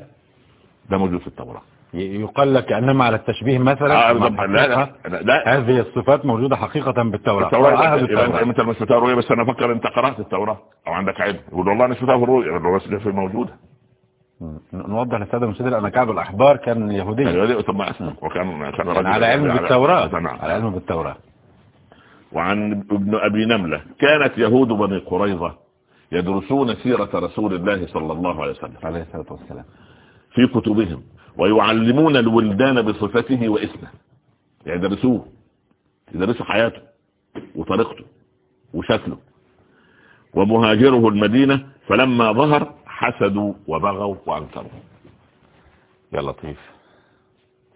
ده موجود في التوراة. يقال لك إنما على التشبيه مثلا آه لا لا لا. هذه الصفات موجودة حقيقة بالتوراة. التوراة. انت مش شفتها الرؤية بس أنا أفكر أنت قرأت التوراة أو عندك علم يقول والله أنا شفتها في الرؤية. بس دي موجودة. نوضح للسادة المشاهدين أن كعب الأحبار كان يهودي. يهودي. ثم اسلم وكان كان رجل على علم بالتوراة. على علم بالتوراة. وعن ابن أبي نملة. كانت يهود بني قريظة يدرسون سيرة رسول الله صلى الله عليه وسلم. عليه الصلاة والسلام. في كتبهم. ويعلمون الولدان بصفته واسمه. يعني يدرسوه. يدرسوا حياته وطريقته وشكله. ومهاجره المدينة فلما ظهر حسدوا وبغوا وأنكروا. يا لطيف.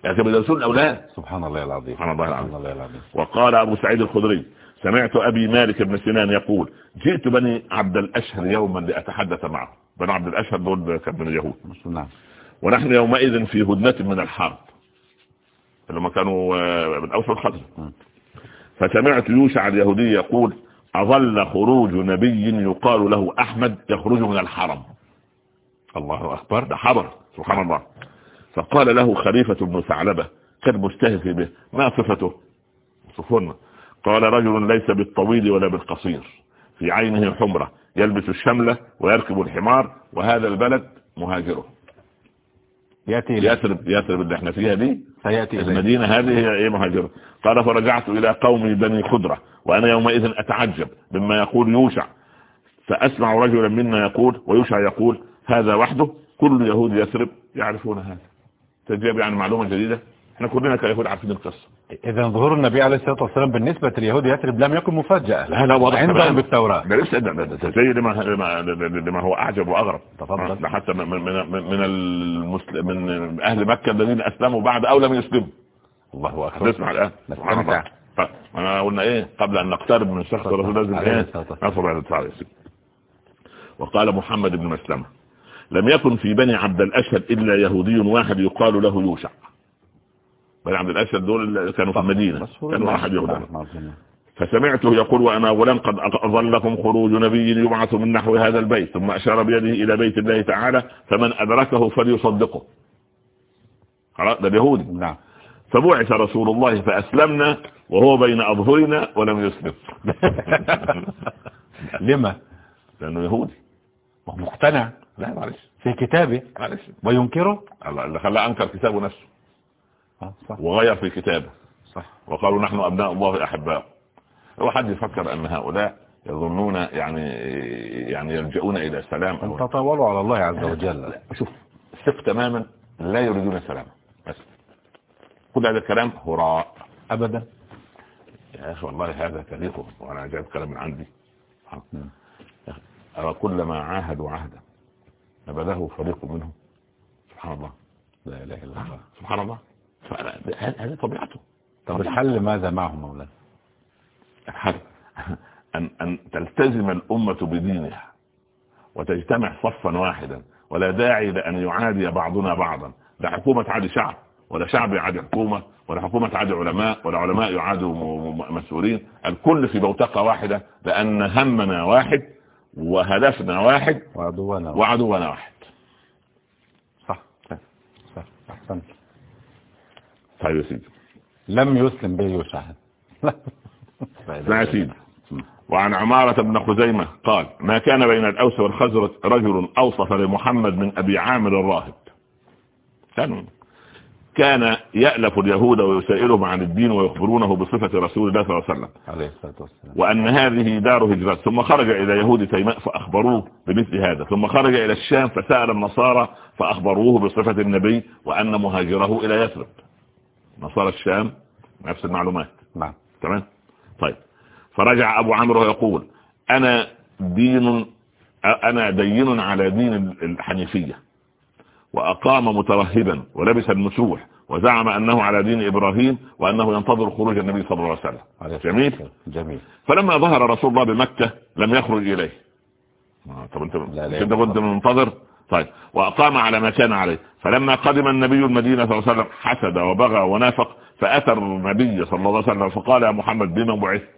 يعني كانوا يدرسون الأولاد. سبحان الله العظيم. سبحان الله العظيم. وقال أبو سعيد الخدري سمعت أبي مالك بن سنان يقول جئت بني عبد الأشهر يوما لأتحدث معه. بني عبد الأشهر دول كان من اليهود. نعم. ونحن يومئذ في هدنة من الحرب. لما كانوا من أوسط الخزر فسمعت يوشع اليهودي يقول أظل خروج نبي يقال له أحمد يخرج من الحرم. الله أكبر ده حبر سبحان الله. فقال له خليفة بن ثعلبة كان مستهزئ به ما صفته؟ صفنا قال رجل ليس بالطويل ولا بالقصير في عينه حمرة يلبس الشملة ويركب الحمار وهذا البلد مهاجره. يأتي يثرب يثرب اللي إحنا فيها دي. سيأتي المدينة هذه هي إيه مهاجرة قال فرجعت إلى قومي بني خضرة وأنا يومئذ أتعجب مما يقول يوشع. فأسمع رجلا منا يقول ويوشع يقول هذا وحده؟ كل يهود يثرب يعرفون هذا. تجيب يعني معلومة جديدة؟ إحنا كلنا كيهود عارفين القصة. إذا ظهور النبي عليه الصلاة والسلام بالنسبة لليهود يثرب لم يكن مفاجأة. لا لا واضح. عندهم بالتوراة. ده لسه ده زي لما لما لما هو أعجب وأغرب. تفضل. حتى من من من المسلم من أهل مكة الذين أسلموا بعد أو لم يسلموا. الله أكبر. نسمع الآن. سبحان الله. أنا قلنا إيه؟ قبل أن نقترب من شخص الرسول لازم إيه نصب على الدفاع وقال محمد بن مسلمة لم يكن في بني عبد الأشهد إلا يهودي واحد يقال له يوشع. بني عبد الاشهد دول كانوا في المدينة كانوا واحد يهودي فسمعته يقول وأنا غلام قد أظلكم خروج نبي يبعث من نحو هذا البيت ثم أشار بيده إلى بيت الله تعالى فمن أدركه فليصدقه. ده اليهودي. نعم. فبعث رسول الله فأسلمنا وهو بين أظهرنا ولم يسلم. لما؟ لأنه يهودي. مقتنع. لا معلش. في كتابه. معلش. وينكره؟ اللي خلاه أنكر كتابه نفسه. صح. وغير في كتابه صح. وقالوا نحن أبناء الله أحباء هو حد يفكر أن هؤلاء يظنون يعني يعني يلجؤون إلى سلام أن تطاولوا على الله عز وجل. شوف ثق تماما لا يريدون سلام بس كل هذا الكلام هراء. أبدا. يا أخي والله هذا تاريخه وأنا جايب كلام من عندي. أرى كلما عاهدوا عهدا نبذه فريق منهم. سبحان الله. لا إله إلا الله. سبحان الله. هذه طبيعته. طب الحل ماذا معهم مولانا الحل أن, أن تلتزم الأمة بدينها وتجتمع صفا واحدا ولا داعي لأن يعادي بعضنا بعضا. لا حكومة تعادي شعب ولا شعب يعادي حكومة ولا حكومة تعادي علماء ولا علماء يعادوا مسؤولين. الكل في بوتقة واحدة لأن همنا واحد وهدفنا واحد. وعدونا واحد, وعدونا واحد. صح صح أحسنت طيب يا سيدي. لم يسلم به يوشع لا يا سيدي. وعن عمارة بن خزيمة قال ما كان بين الأوس والخزرج رجل أوصف لمحمد من أبي عامر الراهب. كان كان يألف اليهود ويسائلهم عن الدين ويخبرونه بصفة رسول الله صلى الله عليه وسلم. وأن هذه دار هجرات ثم خرج إلى يهود تيماء فأخبروه بمثل هذا. ثم خرج إلى الشام فسأل النصارى فأخبروه بصفة النبي وأن مهاجره إلى يثرب. نصارى الشام نفس المعلومات. نعم. تمام؟ طيب. فرجع أبو عمرو يقول أنا دين أنا دين على دين الحنيفية وأقام مترهبا ولبس المسوح وزعم أنه على دين إبراهيم وأنه ينتظر خروج النبي صلى الله عليه وسلم. جميل؟ جميل. فلما ظهر رسول الله بمكة لم يخرج إليه. آه، طب أنت أنت كنت منتظر؟ طيب. وأقام على ما كان عليه. فلما قدم النبي المدينة صلى الله عليه وسلم حسد وبغى ونافق فأتى النبي صلى الله عليه وسلم فقال يا محمد بما بعثت؟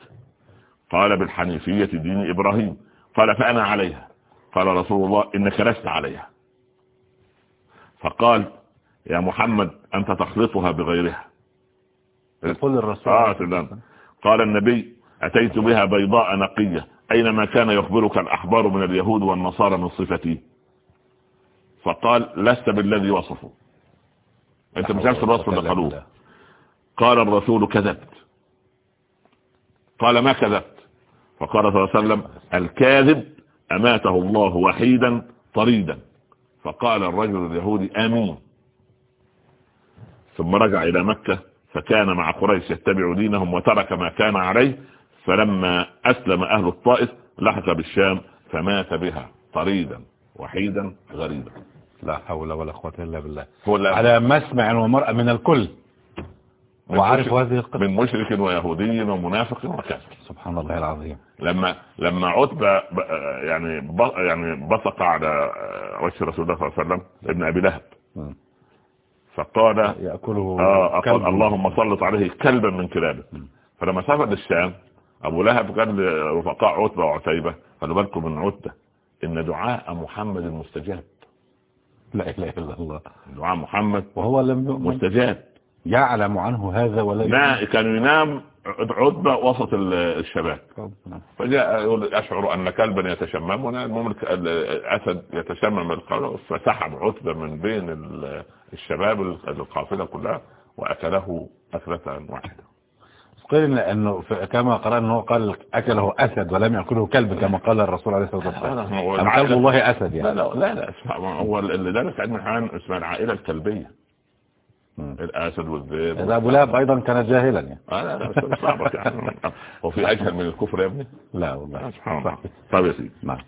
قال بالحنيفية دين إبراهيم. قال فأنا عليها. قال رسول الله إنك لست عليها. فقال يا محمد أنت تخلطها بغيرها. يقول الرسول آه. قال النبي أتيت بها بيضاء نقية. أينما كان يخبرك الأحبار من اليهود والنصارى من صفتي؟ فقال لست بالذي وصفه. أنت مش نفس الوصف اللي قالوه. قال الرسول كذبت. قال ما كذبت؟ فقال صلى الله عليه وسلم الكاذب أماته الله وحيدا طريدا. فقال الرجل اليهودي آمين. ثم رجع إلى مكة فكان مع قريش يتبع دينهم وترك ما كان عليه. فلما أسلم أهل الطائف لحق بالشام فمات بها طريدا وحيدا غريبا. لا حول ولا قوة إلا بالله. على مسمع ومرأة من الكل. وعارف هذه القصة. من مشرك ويهودي ومنافق وكافر. سبحان الله العظيم. لما لما عتبة يعني يعني بصق على وجه رسول الله صلى الله عليه وسلم ابن أبي لهب. فقال يأكله آه أقول اللهم صلت عليه كلبا من كلابه. فلما سافر للشام أبو لهب قال لرفقاء عتبة وعتيبة خلوا بالكم من عتبة إن دعاء محمد مستجاب. لا إله إلا الله. دعاء محمد. وهو لم يؤمن. مستجاب. يعلم عنه هذا ولا لا كان ينام عتبة وسط الشباب. فجاء يقول أشعر أن كلبا يتشمم المهم الأسد يتشمم فسحب عتبة من بين الشباب القافلة كلها وأكله أكلة واحدة. قيل انه كما قرأنا انه قال أكله أسد ولم يأكله كلب كما قال الرسول عليه الصلاة والسلام. كلب الله أسد يعني؟ لا لا لا, لا هو اللي درس علم الحيوان اسمها العائلة الكلبية. الأسد والذئب هذا أبو لهب أيضا كان جاهلا يعني. آه لا لا بس صعبة يعني. وفي أجهل من الكفر يا ابني. لا والله. سبحان الله. طيب يا سيدي. نعم.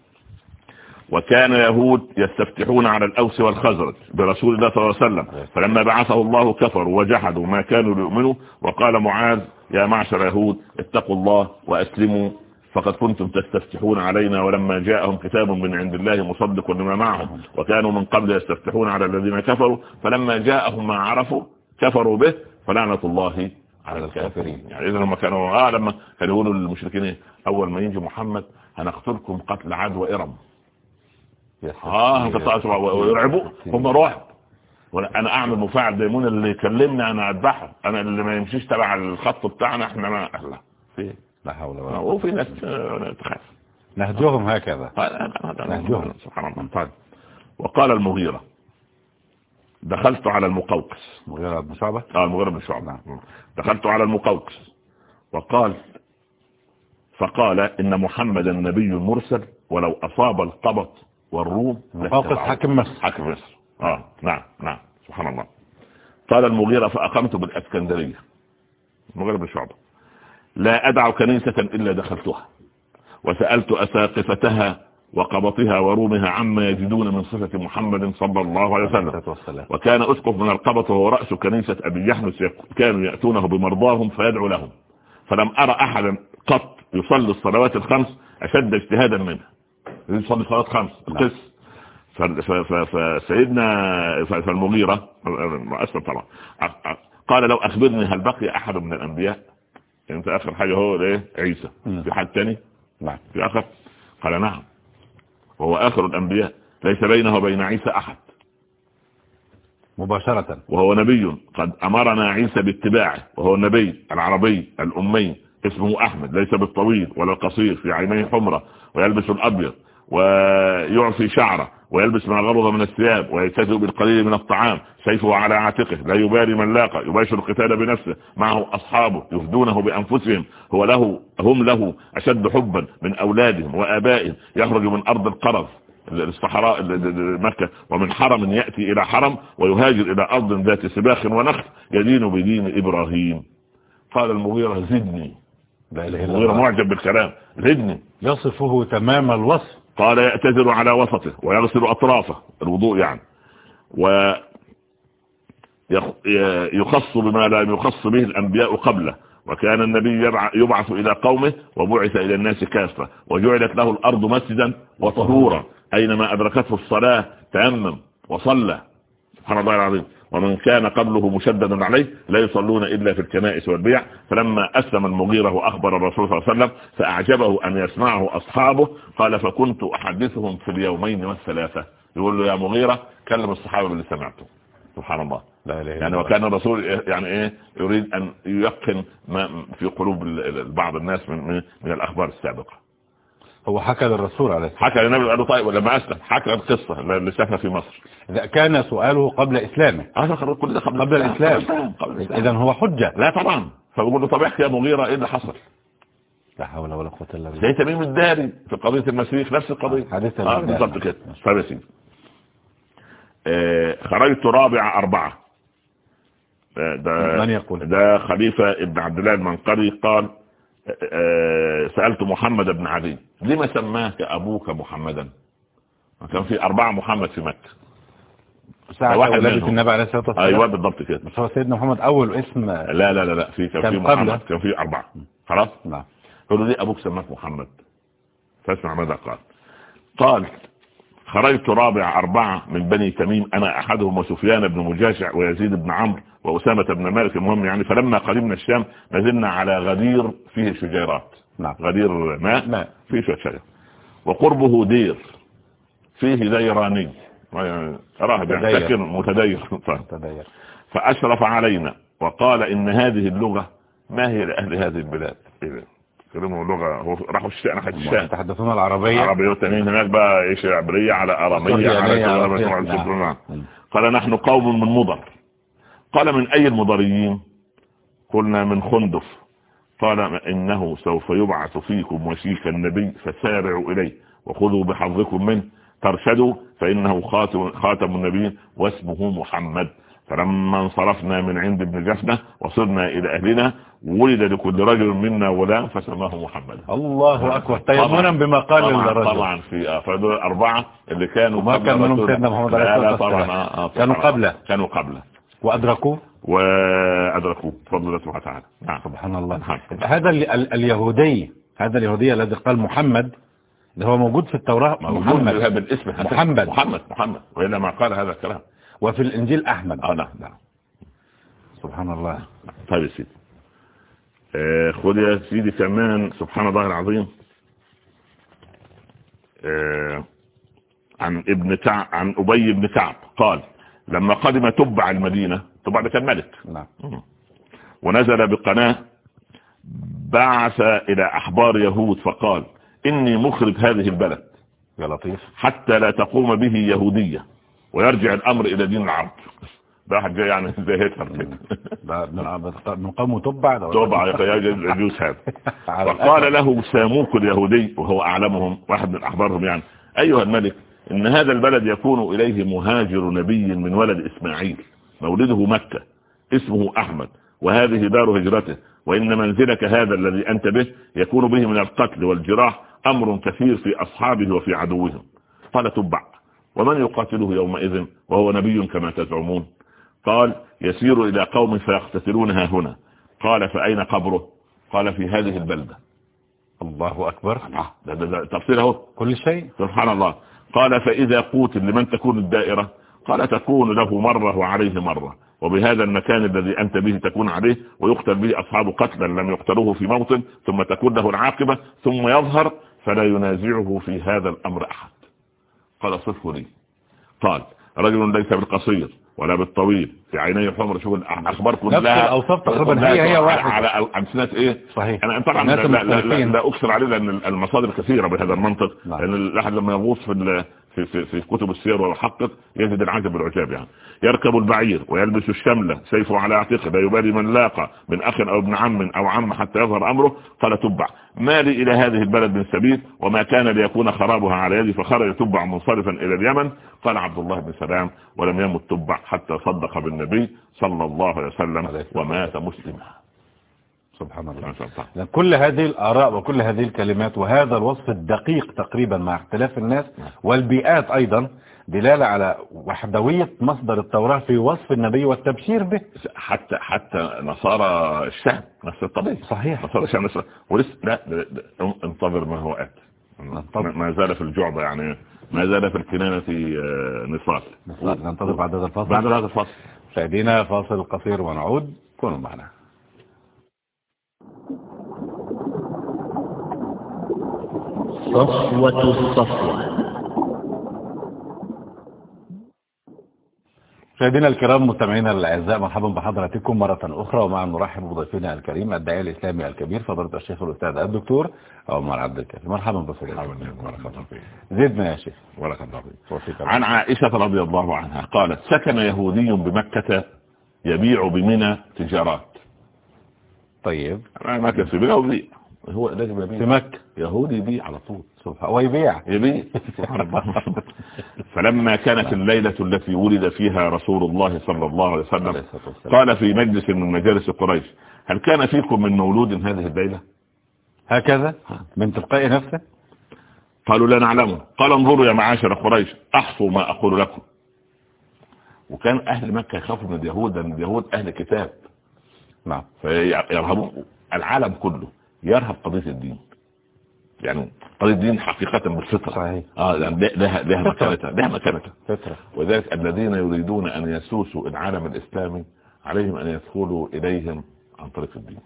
وكان يهود يستفتحون على الأوس والخزرج برسول الله صلى الله عليه وسلم. فلما بعثه الله كفروا وجحدوا ما كانوا ليؤمنوا وقال معاذ يا معشر يهود اتقوا الله وأسلموا فقد كنتم تستفتحون علينا ولما جاءهم كتاب من عند الله مصدق لما معهم وكانوا من قبل يستفتحون على الذين كفروا. فلما جاءهم ما عرفوا كفروا به فلعنة الله على الكافرين. يعني إذا هم كانوا آه لما كانوا يقولوا للمشركين إيه؟ أول ما ينجي محمد هنقتلكم قتل عاد وإرم آه ويرعبوا هم رعب. أنا أعمل مفاعل ديمون اللي يكلمني أنا أذبحه. أنا اللي ما يمشيش تبع الخط بتاعنا إحنا ما لا في؟ لا حول ولا قوه وفي ناس تخاف نهجهم هكذا. نهجهم سبحان الله. طيب. وقال المغيرة دخلت على المقوقس. مغيرة بن شعبة؟ آه المغيرة بن شعبة. نعم. دخلت على المقوقس. وقال فقال إن محمدا نبي مرسل ولو أصاب القبط والروم موقف حاكم مصر. حاكم مصر. آه نعم نعم. سبحان الله. قال المغيرة فأقمت بالأسكندرية. المغيرة بالشعب لا أدع كنيسة إلا دخلتها. وسألت أساقفتها وقبطها ورومها عما يجدون من صفة محمد صلى الله عليه وسلم. وكان أسقف من القبط وهو رأس كنيسة أبي يحنس كانوا يأتونه بمرضاهم فيدعو لهم. فلم أرى أحدا قط يصلي الصلوات الخمس أشد اجتهادا منه. يصلي صلاة خمس. القس. فسيدنا فالمغيرة أسلم طبعا. قال لو أخبرني هل بقي أحد من الأنبياء. أنت آخر حاجة هو إيه؟ عيسى. في حد تاني؟ نعم. في آخر؟ قال نعم. وهو آخر الأنبياء. ليس بينه وبين عيسى أحد. مباشرة. وهو نبي. قد أمرنا عيسى باتباعه. وهو النبي العربي الأمي. اسمه أحمد. ليس بالطويل ولا القصير. في عينيه حمرة. ويلبس الأبيض. ويعفي شعره ويلبس ما غرض من الثياب ويكتفئ بالقليل من الطعام سيفه على عاتقه لا يبالي من لاقى يباشر القتال بنفسه معه أصحابه يفدونه بأنفسهم هو له هم له أشد حبا من أولادهم وآبائهم يخرج من أرض القرض الصحراء مكة ومن حرم يأتي إلى حرم ويهاجر إلى أرض ذات سباخ ونخل يدين بدين إبراهيم. قال المغيرة زدني. المغيرة معجب بالكلام. زدني. يصفه تمام الوصف. قال يأتذر على وسطه ويغسل أطرافه. الوضوء يعني. و يخص بما لا يخص به الأنبياء قبله. وكان النبي يبعث إلى قومه وبعث إلى الناس كافة. وجعلت له الأرض مسجدا وطهورا. أينما أدركته الصلاة تأمم وصلى. سبحان الله العظيم. ومن كان قبله مشددا عليه لا يصلون إلا في الكنائس والبيع. فلما أسلم المغيرة وأخبر الرسول صلى الله عليه وسلم فأعجبه أن يسمعه أصحابه. قال فكنت أحدثهم في اليومين والثلاثة. يقول له يا مغيرة كلم الصحابة اللي سمعته. سبحان الله. لا لا يعني وكان الرسول يعني إيه يريد أن ييقن ما في قلوب بعض الناس من من الأخبار السابقة. هو حكى للرسول عليه حكى للنبي قال له طيب ولما اسلم حكى القصة اللي شافها في مصر. إذا كان سؤاله قبل إسلامه. هذا كل ده قبل, قبل الإسلام. اذا هو حجة. لا طبعا. فبقول له طب احكي يا مغيره إيه اللي حصل؟ لا حول ولا قوة إلا بالله. زي تميم الداري. في قضية المسيح نفس القضية. حديث آه بالظبط كده. طيب يا سيدي. آه خرجت رابع أربعة. ده, من يقول؟ ده خليفة ابن عبد الله المنقري قال آه سألت محمد بن عدي لما سماك أبوك محمدا؟ كان في أربعة محمد في مكة. ساعة ولادة النبي عليه الصلاة والسلام. أيوة بالضبط كده. بس هو سيدنا محمد أول اسم لا لا لا لا في كان في محمد كان في أربعة. خلاص؟ نعم. قالوا لي أبوك سماك محمد. فاسمع ماذا قال. قال خرجت رابع أربعة من بني تميم أنا أحدهم وسفيان بن مجاشع ويزيد بن عمرو وأسامة بن مالك المهم يعني فلما قدمنا الشام نزلنا على غدير فيه شجيرات نعم. غدير ماء ماء. فيه شوية شجر. وقربه دير فيه ديراني. راهب يعني ساكن متدير. فأشرف علينا وقال إن هذه اللغة ما هي لأهل هذه البلاد؟ كلموا لغة هو راحوا الشام ناحية الشام يتحدثون العربية؟ العربية والتانيين هناك بقى إيش عبرية على أرامية على قال نحن قوم من مضر. قال من أي المضريين؟ قلنا من خندف قال إنه سوف يبعث فيكم وشيك النبي فسارعوا إليه وخذوا بحظكم منه ترشدوا فإنه خاتم, خاتم النبي واسمه محمد. فلما انصرفنا من عند ابن جفنة وصرنا إلى أهلنا ولد لكل رجل منا غلام فسماه محمد. الله أكبر. تيمنا بما قال الرجل طبعا في أفراد الأربعة اللي كانوا ما كان منهم سيدنا محمد عليه الصلاة والسلام. كانوا قبله كانوا قبله وأدركوه؟ وأدركوه بفضل الله سبحانه وتعالى نعم سبحان الله. نعم. هذا اليهودي هذا اليهودي الذي قال محمد اللي هو موجود في التوراة محمد. بالاسم محمد. محمد محمد. وإلا ما قال هذا الكلام. وفي الإنجيل أحمد. آه نعم نعم سبحان الله. طيب يا سيدي. آه خد يا سيدي كمان سبحان الله العظيم. آه عن ابن كعب عن أبي بن كعب. قال لما قدم تبع المدينة تبع ده كان ملك نعم ونزل بقناة بعث إلى أحبار يهود فقال إني مخرج هذه البلد. يا لطيف. حتى لا تقوم به يهودية. ويرجع الأمر إلى دين العرب ده واحد جاي يعني زي هتلر كده من قوم تبع تبع يجوز هذا. فقال له ساموك اليهودي وهو أعلمهم واحد من احبارهم يعني أيها الملك إن هذا البلد يكون إليه مهاجر نبي من ولد إسماعيل مولده مكة اسمه أحمد وهذه دار هجرته وإن منزلك هذا الذي أنت به يكون به من القتل والجراح أمر كثير في أصحابه وفي عدوهم. قال تبع. ومن يقاتله يومئذ وهو نبي كما تزعمون؟ قال يسير إلى قوم فيقتتلونها هنا. قال فأين قبره؟ قال في هذه البلدة. الله أكبر. ده ده ده تفصيل أهو. كل شيء. سبحان الله. قال فإذا قوتل لمن تكون الدائرة؟ قال تكون له مرة وعليه مرة. وبهذا المكان الذي أنت به تكون عليه ويقتل به أصحاب قتلا لم يقتلوه في موطن ثم تكون له العاقبة ثم يظهر فلا ينازعه في هذا الأمر أحد. قال صفه لي قال رجل ليس بالقصير ولا بالطويل. في عيني حمر. شوف الاخبار نفس كلها الأوصاف تقريبا. هي هي على- واحد على امثله إيه؟ صحيح. أنا طبعا لا, لا, لا, لا. لا أكثر عليه لأن المصادر كثيرة بهذا المنطق. نعم. لأن الأحد لما يغوص في في في, في كتب السير ويحقق يجد العجب والعجاب يعني. يركب البعير ويلبس الشملة سيفه على عاتقه لا يبالي من لاقى من أخ أو ابن عم أو عم حتى يظهر أمره قال تبع. ما لي إلى هذه البلد من سبيل وما كان ليكون خرابها على يدي فخرج تبع منصرفا إلى اليمن. قال عبد الله بن سلام ولم يمت تبع حتى صدق بالنبي صلى الله عليه وسلم ومات مسلما. سبحان الله. كل هذه الآراء وكل هذه الكلمات وهذا الوصف الدقيق تقريبا مع اختلاف الناس والبيئات أيضا دلالة على وحدوية مصدر التوراة في وصف النبي والتبشير به. حتى حتى نصارى الشام نفس الطبيعة. صحيح. نصارى الشام نفس ولسه لا, انتظر ما هو آت. ما زال في الجعبة يعني ما زال في الكنانة آه، نصال. ننتظر بعد هذا الفاصل. بعد هذا الفصل مشاهدينا فاصل قصير ونعود. كونوا معنا. صفوة الصفوة. مشاهدينا الكرام مستمعينا الأعزاء مرحبا بحضراتكم مرة أخرى ومع نرحب بضيفنا الكريم الداعية الإسلامي الكبير فضيلة الشيخ الأستاذ الدكتور عمر عبد الكافي. مرحبا بفضيلة زدنا يا شيخ. ورحمة الله فيك. توفيق عن عائشة رضي الله عنها قالت سكن يهودي بمكة يبيع بمنى تجارات. طيب. ما كان في بيع وبيع هو لازم في يبيع مكة. يهودي يبيع على طول. ويبيع يبيع. الله. فلما كانت الليلة التي ولد فيها رسول الله صلى الله عليه وسلم قال في مجلس من مجالس قريش هل كان فيكم من مولود هذه الليلة؟ هكذا؟ من تلقاء نفسه؟ قالوا لا نعلمه قال انظروا يا معاشر قريش أحصوا ما أقول لكم. وكان أهل مكة يخافوا من اليهود لأن اليهود أهل كتاب. نعم. فيرهبون العالم كله. يرهب قضية الدين. يعني قضية الدين حقيقة بالفطرة صحيح. لأن ده- لها لها. مكانتها لها مكانتها وذلك الذين يريدون أن يسوسوا العالم الإسلامي عليهم أن يدخلوا إليهم عن طريق الدين.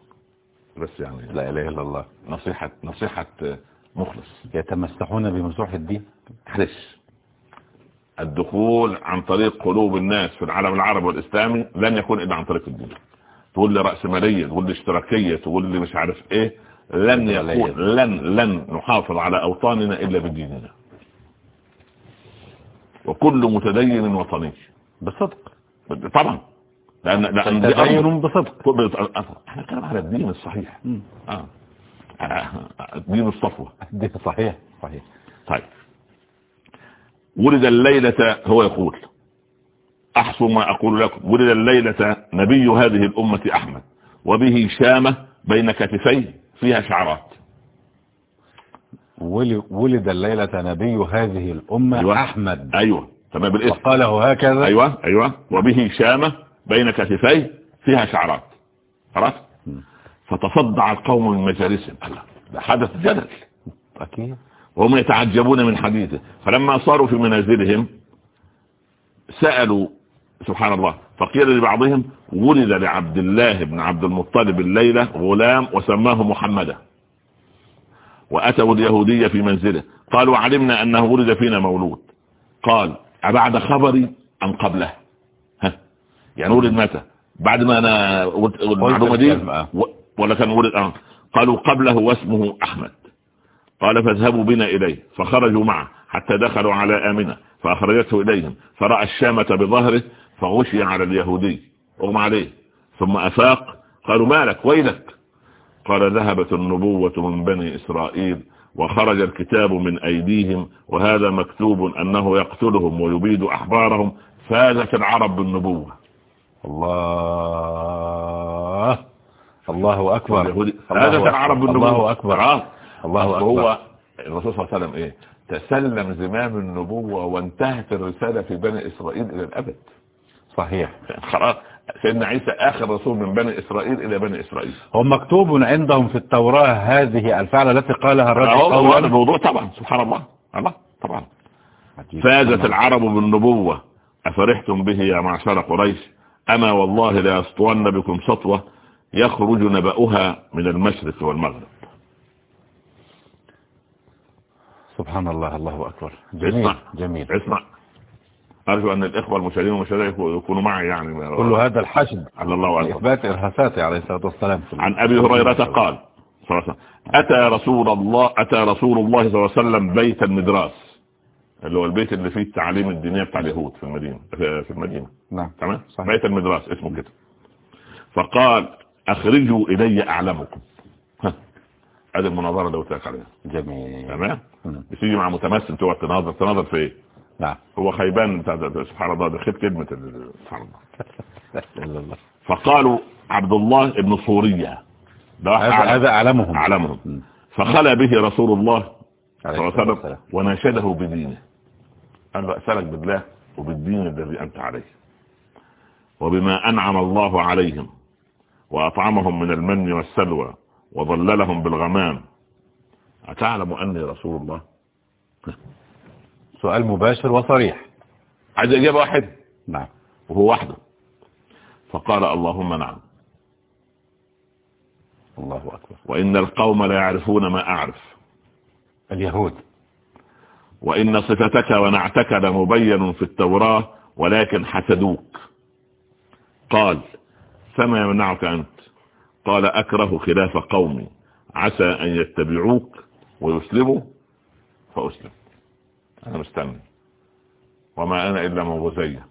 بس يعني لا إله إلا الله. نصيحة نصيحة مخلص. يتمسحون بمسوح الدين؟ معلش. الدخول عن طريق قلوب الناس في العالم العربي والإسلامي لن يكون إلا عن طريق الدين. تقول لي رأسمالية تقول لي اشتراكية تقول لي مش عارف إيه. لن يكون لن لن نحافظ على أوطاننا إلا بديننا. وكل متدين وطني. بصدق. طبعا. لأن لأن دي بصدق. إحنا نتكلم على الدين الصحيح. آه. آه، دين الصفوة. دي صحيح. صحيح. طيب. ولد الليلة هو يقول. أحصوا ما أقول لكم. ولد الليلة نبي هذه الأمة أحمد. وبه شامة بين كتفيه فيها شعرات. ول- ولد الليلة نبي هذه الأمة أيوة. أحمد. أيوة. تمام بالاسم. وقاله هكذا. أيوة أيوة. وبه شامة بين كتفيه فيها شعرات. خلاص؟ فتصدع القوم من مجالسهم. ده حدث جدل. أكيد. وهم يتعجبون من حديثه. فلما صاروا في منازلهم سألوا سبحان الله. فقيل لبعضهم ولد لعبد الله بن عبد المطلب الليلة غلام وسماه محمدا. وأتوا اليهودية في منزله. قالوا علمنا أنه ولد فينا مولود. قال أبعد خبري أم قبله؟ ها؟ يعني ولد متى؟ بعد ما أنا المعلومة دي؟ آه. ولا كان ولد آه. قالوا قبله واسمه أحمد. قال فاذهبوا بنا إليه. فخرجوا معه حتى دخلوا على آمنة. فأخرجته إليهم. فرأى الشامة بظهره فغشي على اليهودي اغمى عليه. ثم أفاق قالوا مالك ويلك؟ قال ذهبت النبوة من بني إسرائيل وخرج الكتاب من أيديهم وهذا مكتوب أنه يقتلهم ويبيد أحبارهم فازت العرب بالنبوة. الله الله أكبر فازت العرب. بالنبوة. الله أكبر آه. الله أكبر. هو الرسول صلى الله عليه وسلم إيه؟ تسلم زمام النبوة وانتهت الرسالة في بني إسرائيل إلى الأبد. صحيح. خلاص. سيدنا عيسى آخر رسول من بني إسرائيل إلى بني إسرائيل. هو مكتوب عندهم في التوراة هذه الفعلة التي قالها الرجل هو الموضوع طبعا. سبحان الله. الله طبعا. فازت العرب بالنبوة. أفرحتم به يا معشر قريش؟ أما والله لا يسطون بكم سطوة. يخرج نبأها من المشرق والمغرب. سبحان الله. الله أكبر. جميل. اسمع جميل. اسمع. ارجو أن الإخوة المشاهدين والمشاهدات يكونوا معي يعني. كل هذا الحشد على الله اكبر لإثبات إرهاساته عليه الصلاة والسلام. عن أبي هريرة قال أتى رسول الله أتى رسول الله صلى الله عليه وسلم بيت المدراس اللي هو البيت اللي فيه التعاليم الدينية بتاع اليهود في المدينة في المدينة. نعم. تمام. بيت المدراس اسمه كده. فقال أخرجوا إلي أعلمكم. ها. هذه المناظرة اللي قلت لك عليها. جميل. تمام. بتيجي مع متمثل تقعد تناظر تناظر في إيه؟ نعم. هو خيبان سبحان الله ده كلمة ال- سبحان الله. فقالوا عبد الله ابن صورية. ده هذا أعلم- هذا أعلمهم. أعلمهم. فخلى به رسول الله صلى الله عليه. وسلم وناشده بدينه. قال له أسألك بالله وبالدين الذي أنت عليه. وبما أنعم الله عليهم وأطعمهم من المن والسلوى وظللهم بالغمام. أتعلم أني رسول الله؟ سؤال مباشر وصريح. عايز إجابة واحد نعم. وهو وحده فقال اللهم نعم. الله أكبر. وإن القوم لا يعرفون ما أعرف. اليهود. وإن صفتك ونعتك لمبين في التوراة ولكن حسدوك. قال فما يمنعك أنت؟ قال أكره خلاف قومي. عسى أن يتبعوك ويسلموا فأسلم. أنا مستني. وما أنا إلا من غزية.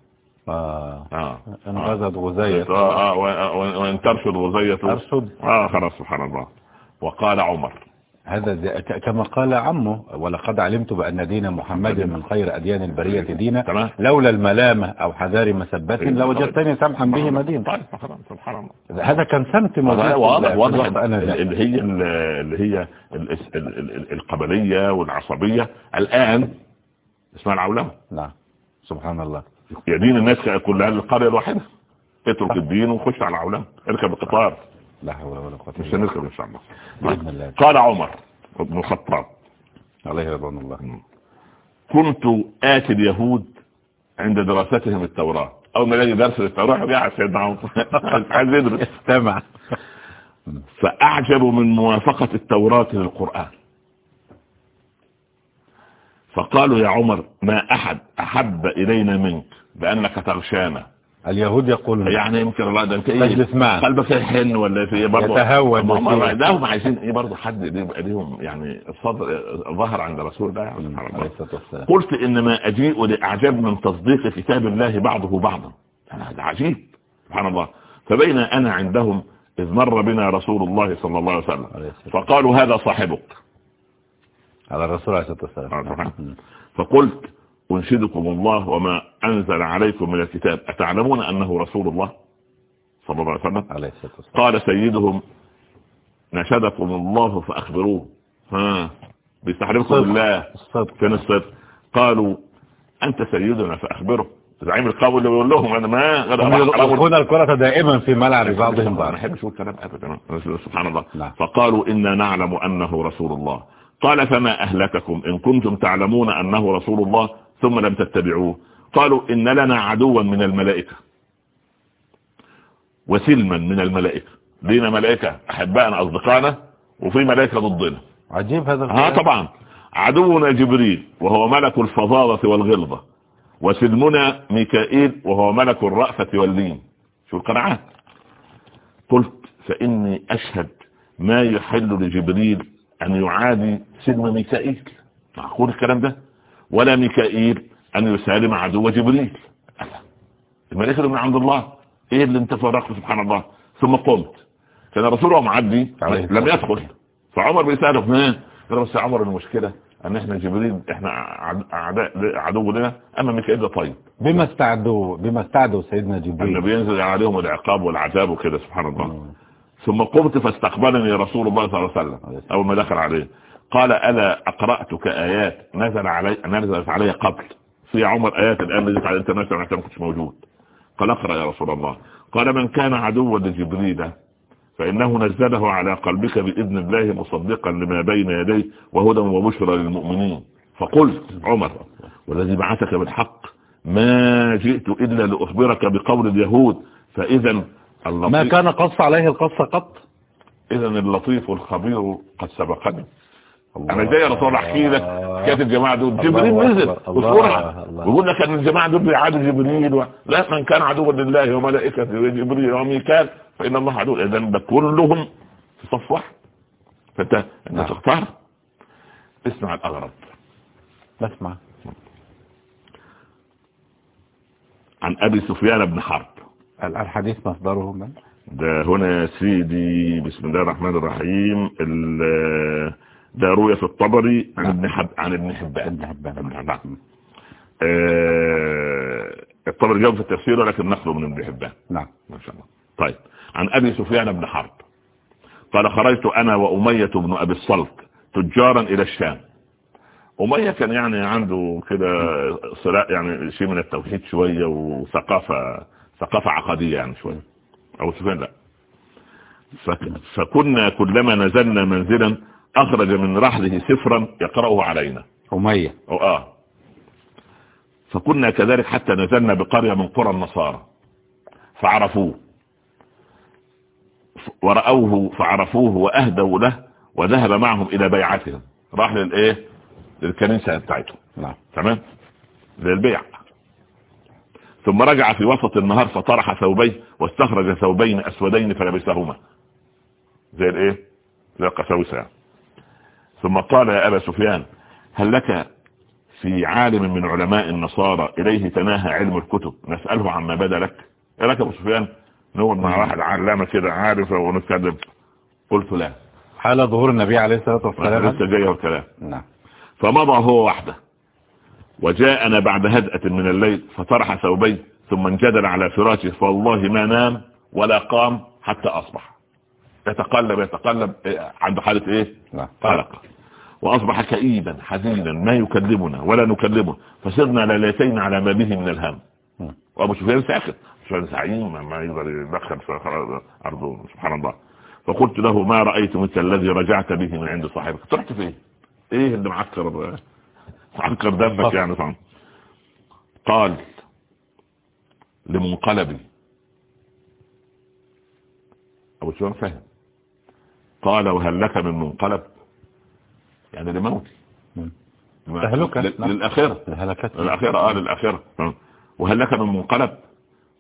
آه. آه. أنا غزت غزية. آه آه وإن- وإن ترشد غزية. أرشد. آه خلاص سبحان الله. وقال عمر. هذا كما قال عمه ولقد علمت بأن دين محمد من خير أديان البرية دينا. لولا الملامة أو حذار مسبة لوجدتني سمحا به مدين طيب سبحان الله هذا كان سمت واضح واضح. اللي هي اللي هي ال- ال- ال- القبلية والعصبية. الآن اسمها العولمة. نعم. سبحان الله. يدين الناس كلها القرية الواحدة. اترك الدين وخش على العولمة. اركب القطار. لا حول ولا قوة مش هنركب إن شاء الله. قال عمر بن الخطاب. عليه رضوان الله. كنت آتي اليهود عند دراستهم التوراة. أول ما يجي درس التوراة قاعد سيدنا عمر. عايز يدرس. استمع فأعجب من موافقة التوراة للقرآن. فقالوا يا عمر ما أحد أحب إلينا منك بأنك تغشانا. اليهود يقولون يعني يمكن الله ده انت إيه تجلس معه. قلبك يحن ولا في إيه برضه؟ بشيء. ده هم عايزين إيه برضه؟ حد يبقى ليهم يعني الصدر ظهر عند رسول الله يعني. عليه الصلاة والسلام. قلت انما أجيء لاعجب من تصديق كتاب الله بعضه بعضا. هذا عجيب. سبحان الله. فبين أنا عندهم إذ مر بنا رسول الله صلى الله عليه وسلم. فقالوا هذا صاحبك. على الرسول عليه الصلاة والسلام. مم. فقلت أنشدكم الله وما أنزل عليكم من الكتاب. أتعلمون أنه رسول الله صلى الله عليه وسلم؟ عليه الصلاة والسلام. قال سيدهم نشدكم الله فأخبروه. ها بيستحلفكم صدق. بالله. الصدق. قالوا أنت سيدنا فأخبره. زعيم القوم اللي بيقول لهم أنا ما يلقون الكرة دائما في ملعب بعضهم ما بعض أحبش أقول كلام أبدا. سبحان الله. نعم. فقالوا إنا نعلم أنه رسول الله. قال فما أهلككم إن كنتم تعلمون أنه رسول الله ثم لم تتبعوه. قالوا إن لنا عدوا من الملائكة. وسلما من الملائكة. لينا ملائكة أحبائنا أصدقائنا وفي ملائكة ضدنا. عجيب هذا ها. طبعا. عدونا جبريل وهو ملك الفظاظة والغلظة. وسلمنا ميكائيل وهو ملك الرأفة واللين. شو القناعات؟ قلت فإني أشهد ما يحل لجبريل أن يعادي سلم ميكائيل. معقول الكلام ده؟ ولا ميكائيل أن يسالم عدو جبريل. الملائكة من عند الله إيه اللي انت فرقت سبحان الله. ثم قمت. كان الرسول وهو معدي لم يدخل. فعمر بيسأله ها قال بس عمر المشكلة أن إحنا جبريل إحنا عد- أعداء عدو لنا. أما ميكائيل ده طيب. بما استعدوا بما استعدوا سيدنا جبريل. بينزل عليهم العقاب والعذاب وكده سبحان الله. ثم قمت فاستقبلني رسول الله صلى الله عليه وسلم. أول ما دخل عليه. قال ألا أقرأتك آيات نزل علي نزلت علي قبل؟ في عمر آيات الآن نزلت على انت مثلا انت ما كنتش موجود. قال أقرأ يا رسول الله. قال من كان عدوا لجبريل فإنه نزله على قلبك بإذن الله مصدقا لما بين يديه وهدى وبشرى للمؤمنين. فقلت عمر والذي بعثك بالحق ما جئت إلا لأخبرك بقول اليهود فاذا ما اللطيف كان قص عليه القص قط؟ اذا اللطيف الخبير قد سبقني. أنا جاي الله احكي لك حكايه الجماعه دول. جبريل نزل بسرعة ويقول لك أن الجماعة دول بيعادوا جبريل و... لا من كان عدوا لله وملائكته وجبريل وميكال فإن الله عدو. اذا ده كلهم في صف واحد. فأنت أنت نعم. تختار. اسمع الأغرب. بسمع. عن أبي سفيان بن حرب. الحديث مصدره من؟ ده هنا يا سيدي بسم الله الرحمن الرحيم. ال- ده رؤية في الطبري عن نعم. ابن حب عن ابن حبان. ابن حبان. ابن حبان. آه، الطبري جاوب في التفسير ولكن نقله من ابن حبان. نعم. ما شاء الله. طيب. عن أبي سفيان بن حرب. قال خرجت أنا وأمية بن أبي الصلت تجارا إلى الشام. أمية كان يعني عنده كده صراع يعني شيء من التوحيد شوية وثقافة ثقافة عقدية يعني شوية. أبو سفيان لا. فك- فكنا كلما نزلنا منزلا أخرج من رحله سفرا يقرأه علينا. أمية. أو آه. فكنا كذلك حتى نزلنا بقرية من قرى النصارى. فعرفوه. ورأوه فعرفوه وأهدوا له وذهب معهم إلى بيعتهم. راح للإيه؟ للكنيسة بتاعتهم. نعم. تمام؟ للبيع. ثم رجع في وسط النهار فطرح ثوبيه واستخرج ثوبين أسودين فلبسهما. زي الإيه؟ زي القساوسة يعني. ثم قال يا أبا سفيان هل لك في عالم من علماء النصارى إليه تناهى علم الكتب؟ نسأله عما بدا لك. يا لك أبو سفيان نقعد مع واحد علامة كده عارف ونتكلم. قلت لا. حال ظهور النبي عليه الصلاة والسلام. لسه جاي الكلام نعم. فمضى هو وحده. وجاءنا بعد هدأة من الليل فطرح ثوبيه ثم انجدل على فراشه فوالله ما نام ولا قام حتى أصبح. يتقلب يتقلب إيه، عنده حالة إيه؟ نعم. قلق. وأصبح كئيبا حزينا ما يكلمنا ولا نكلمه. فصرنا ليلتين على ما به من الهم. مم. وأبو سفيان ساكت. سفيان زعيم ما- يقدر يدخل في أرضه سبحان الله. فقلت له ما رايت مثل الذي رجعت به من عند صاحبك؟ رحت فين؟ إيه اللي معكر؟ معكر دمك. يعني فهم قال لمنقلبي أبو سفيان فهم. قال وهل لك من منقلب؟ يعني لموتي نعم. للآخرة. الهلكات للآخرة. آه للآخرة. آه. وهل لك من منقلب؟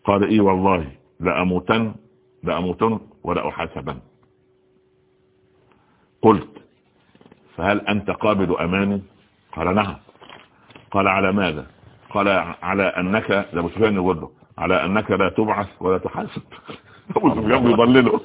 قال إيه والله لأموتن لأموتن ولا أحاسبن. قلت فهل أنت قابل أماني؟ قال نعم. قال على ماذا؟ قال على أنك ده سفيان يقول له على أنك لا تبعث ولا تحاسب. أبو سفيان بيضلله.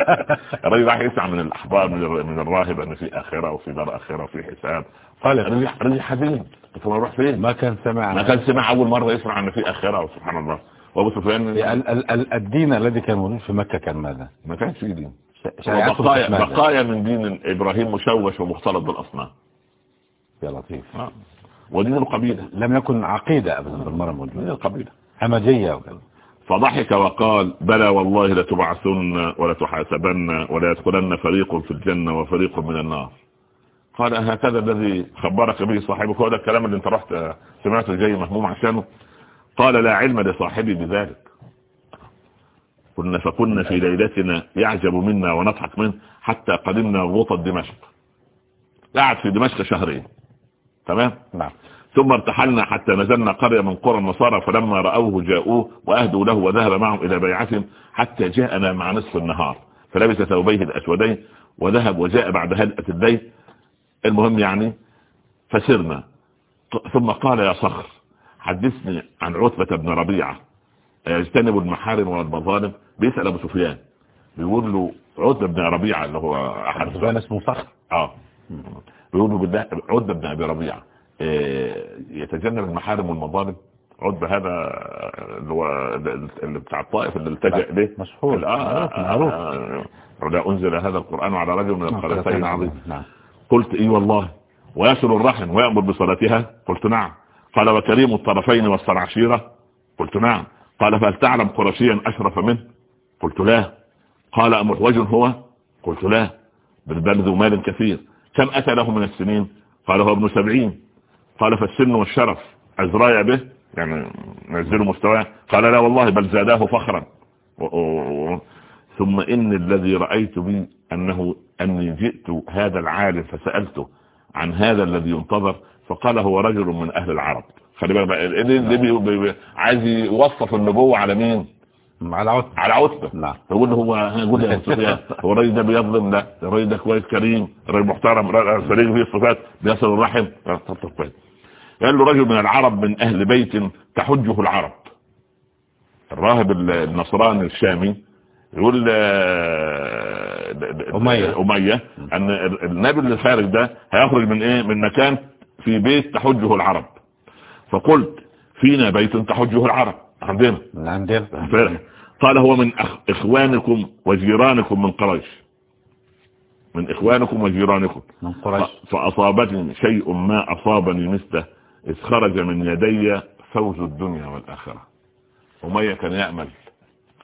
الراجل راح يسمع من الأحبار من الر- من الراهب أن في آخرة وفي دار آخرة وفي حساب. قال رجع حزين. طب هو يروح فين؟ ما كان سمع. ما كان سمع أول مرة يسمع إن في آخرة سبحان الله. وأبو سفيان ال- ال- ال- الدين الذي كان موجود في مكة كان ماذا؟ ما كانش فيه دين. بقايا؟ بقايا من دين إبراهيم مشوش ومختلط بالأصنام. يا لطيف. آه. ودين القبيلة. لم يكن عقيدة أبدا بالمرة دين موجودة القبيلة. همجية وكذا. فضحك وقال بلى والله لتبعثن ولتحاسبن ولا يدخلن فريق في الجنة وفريق من النار. قال هكذا الذي خبرك به صاحبك. هو ده الكلام اللي انت رحت آه، سمعته جاي مهموم عشانه. قال لا علم لصاحبي بذلك. كنا فكنا في ليلتنا يعجب منا ونضحك منه حتى قدمنا غوطة دمشق. قعد في دمشق شهرين. تمام؟ نعم. ثم ارتحلنا حتى نزلنا قرية من قرى النصارى فلما رأوه جاءوه وأهدوا له وذهب معهم إلى بيعتهم حتى جاءنا مع نصف النهار. فلبس ثوبيه الأسودين وذهب وجاء بعد هدأة الليل المهم يعني فسرنا. ثم قال يا صخر حدثني عن عتبة بن ربيعة يجتنب المحارم والمظالم بيسأل أبو سفيان. بيقول له عتبة بن ربيعة اللي هو أحد سفيان اسمه صخر. آه. بالله عتبة بن أبي ربيعة. آه، يتجنب المحارم والمظالم. عتبة هذا آه، اللي هو اللي بتاع الطائف اللي التجأ اليه مشهور. آه، معروف معروف. آه، ولا أنزل هذا القرآن على رجل من القريتين عظيم نعم قلت إي والله. ويصل الرحم ويأمر بصلاتها. قلت نعم. قال وكريم الطرفين والسرعشيرة. قلت نعم. قال فهل تعلم قرشيا أشرف منه؟ قلت لا. قال أمحوج هو؟ قلت لا. بل بل ذو مال كثير. كم أتى له من السنين؟ قال هو ابن سبعين. قال فالسن والشرف. أزراي به؟ يعني نزلوا مستواه. قال لا والله بل زاداه فخرا. و- و- و- ثم إن الذي رأيت بي أنه أني جئت هذا العالم فسألته عن هذا الذي ينتظر فقال هو رجل من أهل العرب. خلي بالك بي- بي- بي- عايز يوصف النبوة على مين؟ على عتبة على عتبة نعم. يقول له هو يقول يا هو الراجل ده بيظلم لا الراجل ده كويس كريم. راجل محترم. راجل سليم فيه الصفات. بيصل الرحم. طب كويس. قال له رجل من العرب من أهل بيت تحجه العرب. الراهب النصراني الشامي يقول آه، أمية. أمية أن النبي اللي خارج ده هيخرج من إيه؟ من مكان في بيت تحجه العرب. فقلت فينا بيت تحجه العرب. عندنا. من عندنا. قال هو من أخ... إخوانكم وجيرانكم من قريش. من إخوانكم وجيرانكم. من قريش. فأصابتني شيء ما أصابني مثله إذ خرج من يدي فوز الدنيا والآخرة. أمية كان يأمل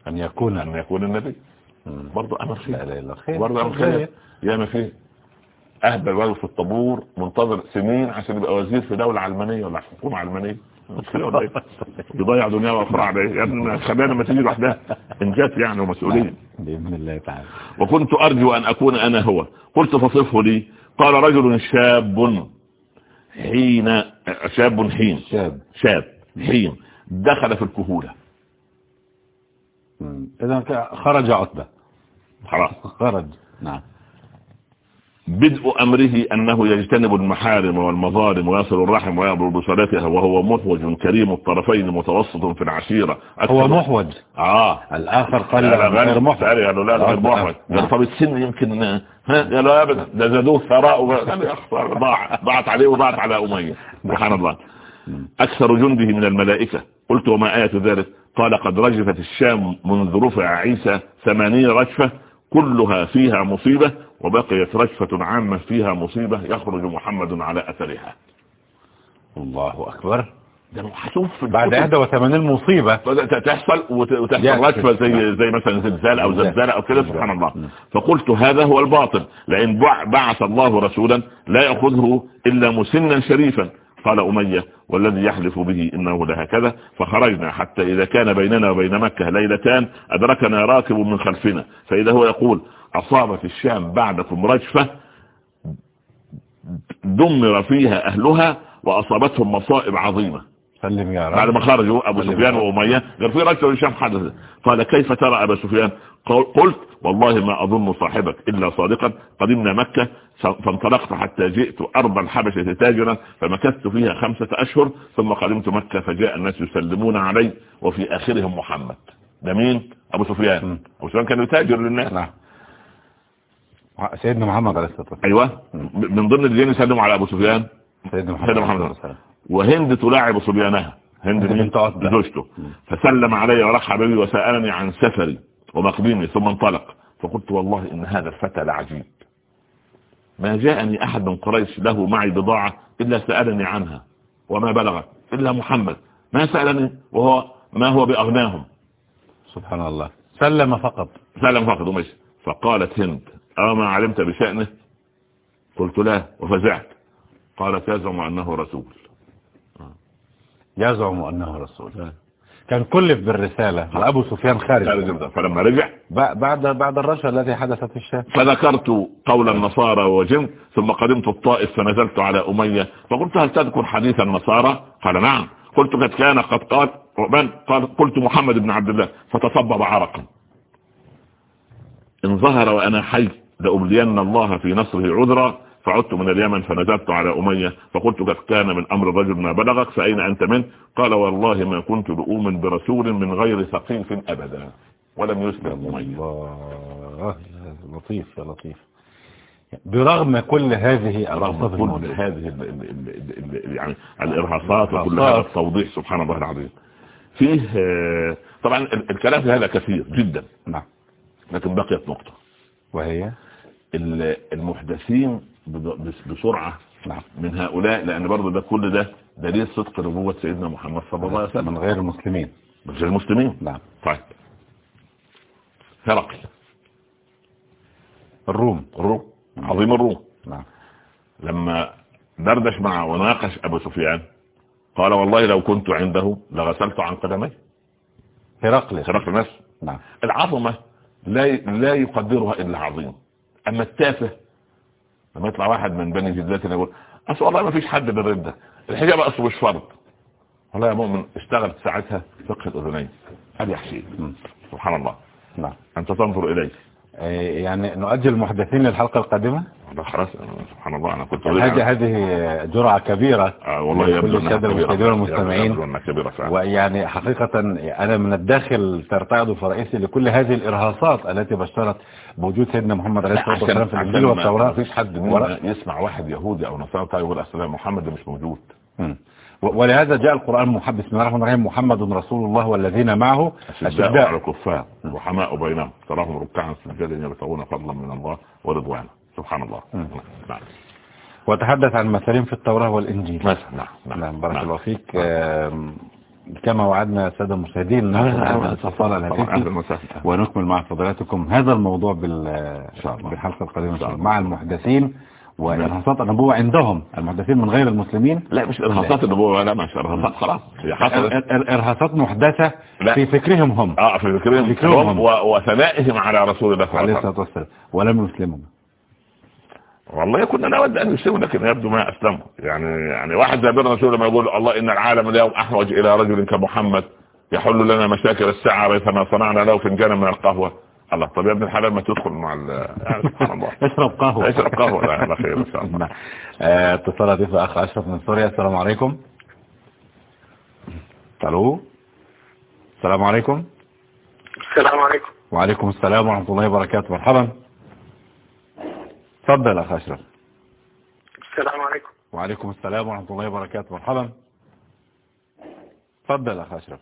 أن يكون أن يكون النبي. برضه أمل خير. برضه أمل خير. يا ما فيه أهبل الولد في الطابور منتظر سنين عشان يبقى وزير في دولة علمانية ولا حكومة علمانية. بيضيع دنيا يا ابني خلينا لما تيجي لوحدها. انجاز يعني ومسؤولية. بإذن الله تعالى. وكنت أرجو أن أكون أنا هو. قلت فصفه لي. قال رجل شاب حين شاب حين. شاب. شاب حين. دخل في. إذا ك- خرج عتبة خلاص. خرج. نعم. بدء أمره أنه يجتنب المحارم والمظالم ويصل الرحم ويأمر بصلاتها وهو محوج كريم الطرفين متوسط في العشيرة. هو أكثر- محوج. آه. الآخر قال لا غير محوج. قالوا لا غير. محوج. طب السن يمكن ها؟ قالوا لا ابدا ده زادوه ثراء ضاع ضاعت عليه وضاعت على أمية. سبحان الله. أكثر جنده من الملائكة. قلت وما آية ذلك؟ قال قد رجفت الشام منذ رفع عيسى ثمانين رجفة كلها فيها مصيبة وبقيت رجفه عامة فيها مصيبة يخرج محمد على أثرها. الله أكبر. ده هشوف في بعد الكتب. 81 مصيبة. تحصل وت- وتحصل. رجفة زي زي مثلا زلزال أو زلزال أو كده سبحان الله. فقلت هذا هو الباطل. لأن بع- بعث الله رسولا لا يأخذه إلا مسنا شريفا. قال أمية والذي يحلف به إنه لهكذا. فخرجنا حتى إذا كان بيننا وبين مكة ليلتان أدركنا راكب من خلفنا. فإذا هو يقول أصابت الشام بعدكم رجفة دمر فيها أهلها وأصابتهم مصائب عظيمة. سلم يا بعد رب ما خرجوا أبو سفيان وأمية قال في رجل هشام حدث. قال كيف ترى أبا سفيان؟ قلت والله ما أظن صاحبك إلا صادقا. قدمنا مكة فانطلقت حتى جئت ارض الحبشه تاجرا فمكثت فيها خمسة أشهر ثم قدمت مكة فجاء الناس يسلمون علي وفي آخرهم محمد. ده مين؟ أبو سفيان. م. أبو سفيان كان يتاجر للناس. نعم. سيدنا محمد عليه الصلاة والسلام. أيوه. من ضمن الذين يسلموا على أبو سفيان؟ سيدنا محمد سيدنا محمد. وهند تلاعب صبيانها. هند؟ بنت عتبة. زوجته فسلم علي ورحب بي وسألني عن سفري ومقدمي ثم انطلق. فقلت والله إن هذا الفتى لعجيب. ما جاءني أحد من قريش له معي بضاعة إلا سألني عنها وما بلغت إلا محمد. ما سألني وهو ما هو بأغناهم. سبحان الله. سلم فقط. سلم فقط ومشي. فقالت هند أما علمت بشأنه؟ قلت لا وفزعت. قالت يزعم أنه رسول. يزعم أنه رسول. كان كلف بالرسالة وأبو سفيان خارج. فلما رجع بعد بعد الرشا التي حدثت في الشام. فذكرت قول النصارى وجن ثم قدمت الطائف فنزلت على أمية. فقلت هل تذكر حديث النصارى؟ قال نعم. قلت قد كان قد قال من قال قلت محمد بن عبد الله. فتصبب عرقا. إن ظهر وأنا حي لأبلين الله في نصره عذرا فعدت من اليمن فنزلت على أمية فقلت قد كان من أمر الرجل ما بلغك فأين أنت منه؟ قال والله ما كنت لؤمن برسول من غير ثقيف أبدا ولم يسلم أمية. الله. لطيف يا لطيف. برغم كل هذه رغم كل هذه ال ال ال ال يعني الإرهاصات وكل الإرهاصات. هذا التوضيح سبحان الله العظيم. فيه آه، طبعا ال- الكلام في هذا كثير جدا. نعم. لكن بقيت نقطة. وهي؟ ال- المحدثين بسرعة نعم. من هؤلاء لأن برضه ده كل ده دليل صدق نبوة سيدنا محمد صلى الله عليه وسلم. من غير المسلمين. مش المسلمين. نعم. طيب. هرقل. الروم. الروم. عظيم الروم. نعم. لما دردش مع وناقش أبو سفيان قال والله لو كنت عنده لغسلت عن قدمي هرقل. هرقل نفسه. نعم. العظمة لا لا يقدرها إلا عظيم. أما التافه لما يطلع واحد من بني جدتنا يقول اصل والله ما فيش حد بالردة. الحجاب أصله مش فرض. والله يا مؤمن اشتغل ساعتها فقه الأذنين. هذه يحشي. سبحان الله. نعم. أنت تنظر إليه. آه، يعني نؤجل المحدثين للحلقة القادمة؟ خلاص سبحان الله أنا كنت هذه هذه جرعة كبيرة آه والله يبدو أنها السادة كبيرة فعلا. ويعني حقيقة أنا من الداخل ترتعد فرئيسي لكل هذه الإرهاصات التي بشرت بوجود سيدنا محمد عليه الصلاة والسلام في الإنجيل والتوراة ما فيش حد يسمع واحد يهودي أو نصارى يقول السلام محمد مش موجود. ولهذا جاء القرآن محب بسم الله الرحمن الرحيم محمد رسول الله والذين معه أشداء على الكفار وحماء بينهم تراهم ركعا سجدا يبتغون فضلا من الله ورضوانا سبحان الله. نعم. وتحدث عن مثالين في التوراة والإنجيل. مثلا نعم نعم. نعم بارك نعم. الله فيك. كما وعدنا السادة المشاهدين ونكمل مع فضلاتكم هذا الموضوع. بالحلقة القادمة. مع المحدثين. وإرهاصات النبوة عندهم المحدثين من غير المسلمين؟ لا مش ارهاصات النبوة لا مش ارهاصات خلاص إرهاصات محدثة لا. في فكرهم هم. آه في ذكرهم ذكرهم. هم. وثنائهم على رسول الله صلى عليه الله عليه الصلاة والسلام. ولم يسلموا والله كنا نود أن يسلموا لكن يبدو ما أسلموا. يعني يعني واحد زي رسول لما يقول الله إن العالم اليوم أحوج إلى رجل كمحمد يحل لنا مشاكل الساعة ريثما صنعنا له فنجانا من القهوة. الله طب يا ابن الحلال ما تدخل مع ال- يعني سبحان الله. اشرب قهوة. اشرب قهوة لا على خير إن شاء الله. نعم. آه، اتصال أخ أشرف من سوريا. السلام عليكم. ألو. السلام عليكم. السلام عليكم. وعليكم السلام ورحمة الله وبركاته. مرحبا. تفضل أخ أشرف. السلام عليكم. وعليكم السلام ورحمة الله وبركاته. مرحبا. تفضل أخ أشرف.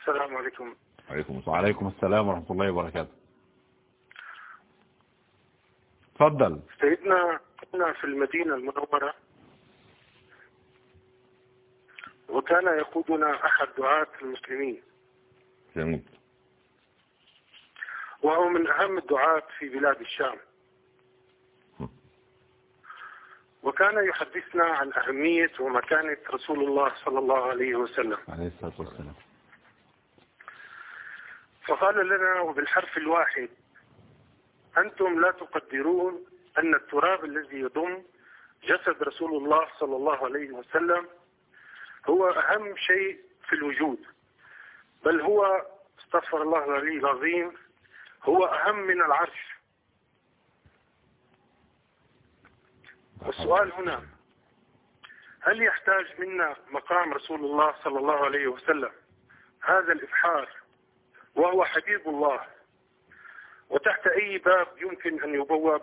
السلام عليكم. عليكم السلام. وعليكم السلام ورحمة الله وبركاته. تفضل. سيدنا كنا في المدينة المنورة. وكان يقودنا أحد دعاة المسلمين. جميل. وهو من أهم الدعاة في بلاد الشام. وكان يحدثنا عن أهمية ومكانة رسول الله صلى الله عليه وسلم. عليه الصلاة والسلام. فقال لنا وبالحرف الواحد أنتم لا تقدرون أن التراب الذي يضم جسد رسول الله صلى الله عليه وسلم هو أهم شيء في الوجود بل هو استغفر الله العلي العظيم هو أهم من العرش. والسؤال هنا هل يحتاج منا مقام رسول الله صلى الله عليه وسلم؟ هذا الإبحار وهو حبيب الله. وتحت أي باب يمكن أن يبوب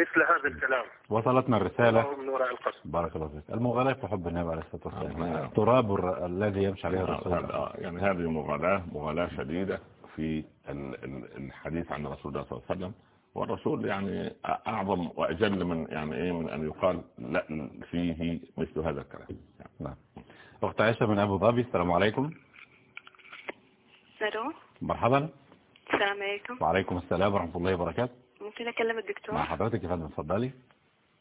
مثل هذا الكلام. وصلتنا الرسالة. من وراء القصد بارك الله فيك. المغالاة في حب النبي عليه الصلاة والسلام. التراب الر- الذي يمشي عليه الرسول. آه، يعني هذه مغالاة مغالاة شديدة في ال- ال- الحديث عن رسول الله صلى الله عليه وسلم. والرسول يعني أعظم وأجل من يعني إيه من أن يقال لا فيه مثل هذا الكلام. يعني نعم. أخت عائشة من أبو ظبي السلام عليكم. ألو. مرحبا. السلام عليكم. وعليكم السلام ورحمة الله وبركاته. ممكن أكلم الدكتور؟ مع حضرتك يا فندم اتفضلي.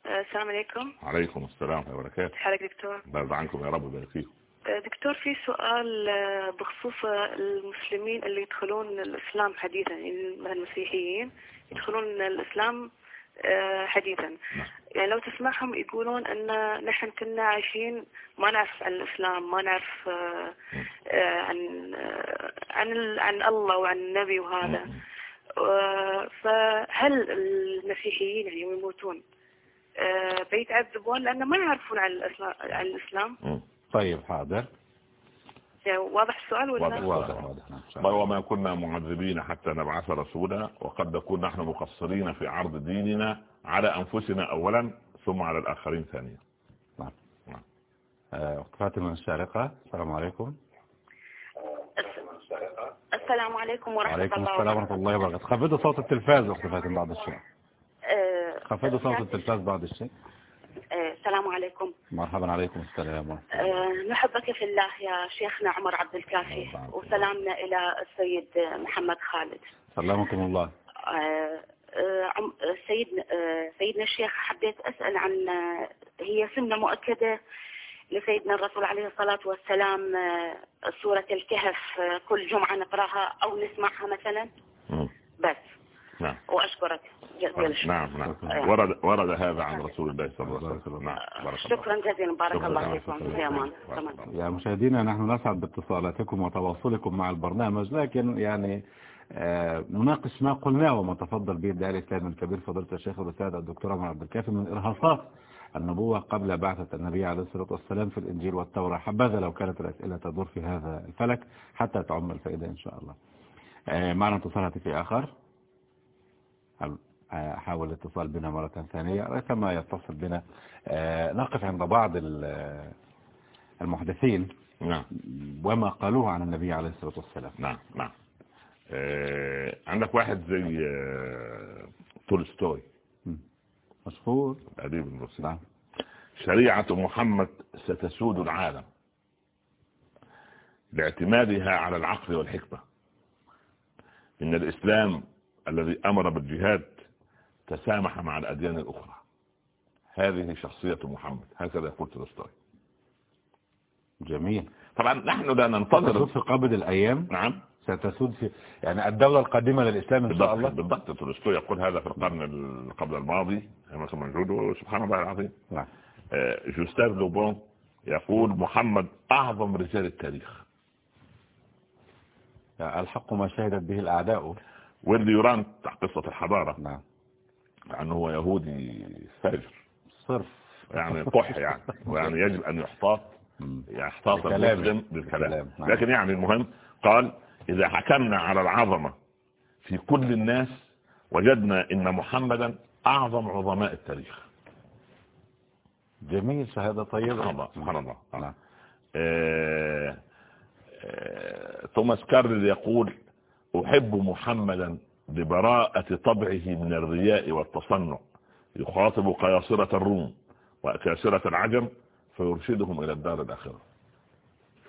آه، السلام عليكم. عليكم السلام ورحمة الله وبركاته حالك دكتور؟ بارد عنكم يا رب ويبارك فيكم آه، دكتور في سؤال آه، بخصوص المسلمين اللي يدخلون الإسلام حديثا يعني المسيحيين يدخلون الإسلام آه، حديثا. يعني لو تسمعهم يقولون أن نحن كنا عايشين ما نعرف عن الإسلام ما نعرف آه، آه، عن آه، عن عن الله وعن النبي وهذا. آه، فهل المسيحيين يعني يوم يموتون آه، بيتعذبون؟ لأن ما يعرفون عن الإسلام, عن الإسلام. طيب حاضر. واضح السؤال ولا واضح. واضح واضح. نعم. وما كنا معذبين حتى نبعث رسولا وقد نكون نحن مقصرين في عرض ديننا على أنفسنا أولا ثم على الآخرين ثانيا. آه، أخت فاطمة من الشارقة السلام عليكم. السلام عليكم ورحمة وعليكم الله السلام ورحمة الله وبركاته. خفضوا صوت التلفاز أخت فاطمة بعض الشيء. آه، خفضوا صوت التلفاز بعض الشيء. آه، السلام عليكم. مرحبا عليكم السلام الله. آه، نحبك في الله يا شيخنا عمر عبد الكافي وسلامنا إلى السيد محمد خالد. سلامكم الله. آه، آه، آه، سيدنا آه، الشيخ حبيت أسأل عن آه، هي سنة مؤكدة لسيدنا الرسول عليه الصلاة والسلام آه، سورة الكهف آه، كل جمعة نقرأها أو نسمعها مثلا. بس. نعم. وأشكرك. نعم نعم. أيوة. ورد ورد هذا عن رسول الله صلى الله عليه وسلم. نعم شكرا جزيلا. بارك. الله فيكم. يا مشاهدينا نحن نسعد باتصالاتكم وتواصلكم مع البرنامج لكن يعني آه، نناقش ما قلناه وما تفضل به الداعي الإسلامي الكبير فضيلة الشيخ الأستاذ الدكتور عمر عبد الكافي من إرهاصات النبوة قبل بعثة النبي عليه الصلاة والسلام في الإنجيل والتوراة. حبذا لو كانت الأسئلة تدور في هذا الفلك؟ حتى تعم الفائدة إن شاء الله. آه، معنا اتصال هاتفي آخر. آه، أحاول الاتصال بنا مرة ثانية ريثما يتصل بنا آه، نقف عند بعض ال- المحدثين. نعم. وما قالوه عن النبي عليه الصلاة والسلام. نعم نعم. آه عندك واحد زي آه تولستوي. مشهور. الأديب المصري نعم. شريعة محمد ستسود العالم. لاعتمادها على العقل والحكمة. إن الإسلام الذي أمر بالجهاد تسامح مع الأديان الأخرى. هذه شخصية محمد. هكذا يقول تولستوي. جميل. طبعا نحن لا ستسود ننتظر في قبض الأيام؟ نعم. ستسود في يعني الدولة القادمة للإسلام إن شاء الله؟ بالضبط. بالضبط تولستوي يقول هذا في القرن ال- قبل الماضي. كما موجود وسبحان الله العظيم. نعم. آه، جوستاف لوبون يقول محمد أعظم رجال التاريخ. يعني الحق ما شهدت به الأعداء. ويلي يورانت قصة الحضارة. نعم. أنه هو يهودي فاجر. صرف. يعني قح يعني. ويعني يجب أن يحتاط. يحتاط بالكلام. المسلم بالكلام. نعم. لكن يعني المهم قال إذا حكمنا على العظمة في كل الناس وجدنا إن محمدا أعظم عظماء التاريخ. جميل شهادة طيبة سبحان الله سبحان الله. نعم. آه، آه، توماس كارل يقول أحب محمدا لبراءة طبعه من الرياء والتصنع. يخاطب قياصرة الروم وكاسرة العجم فيرشدهم إلى الدار الآخرة.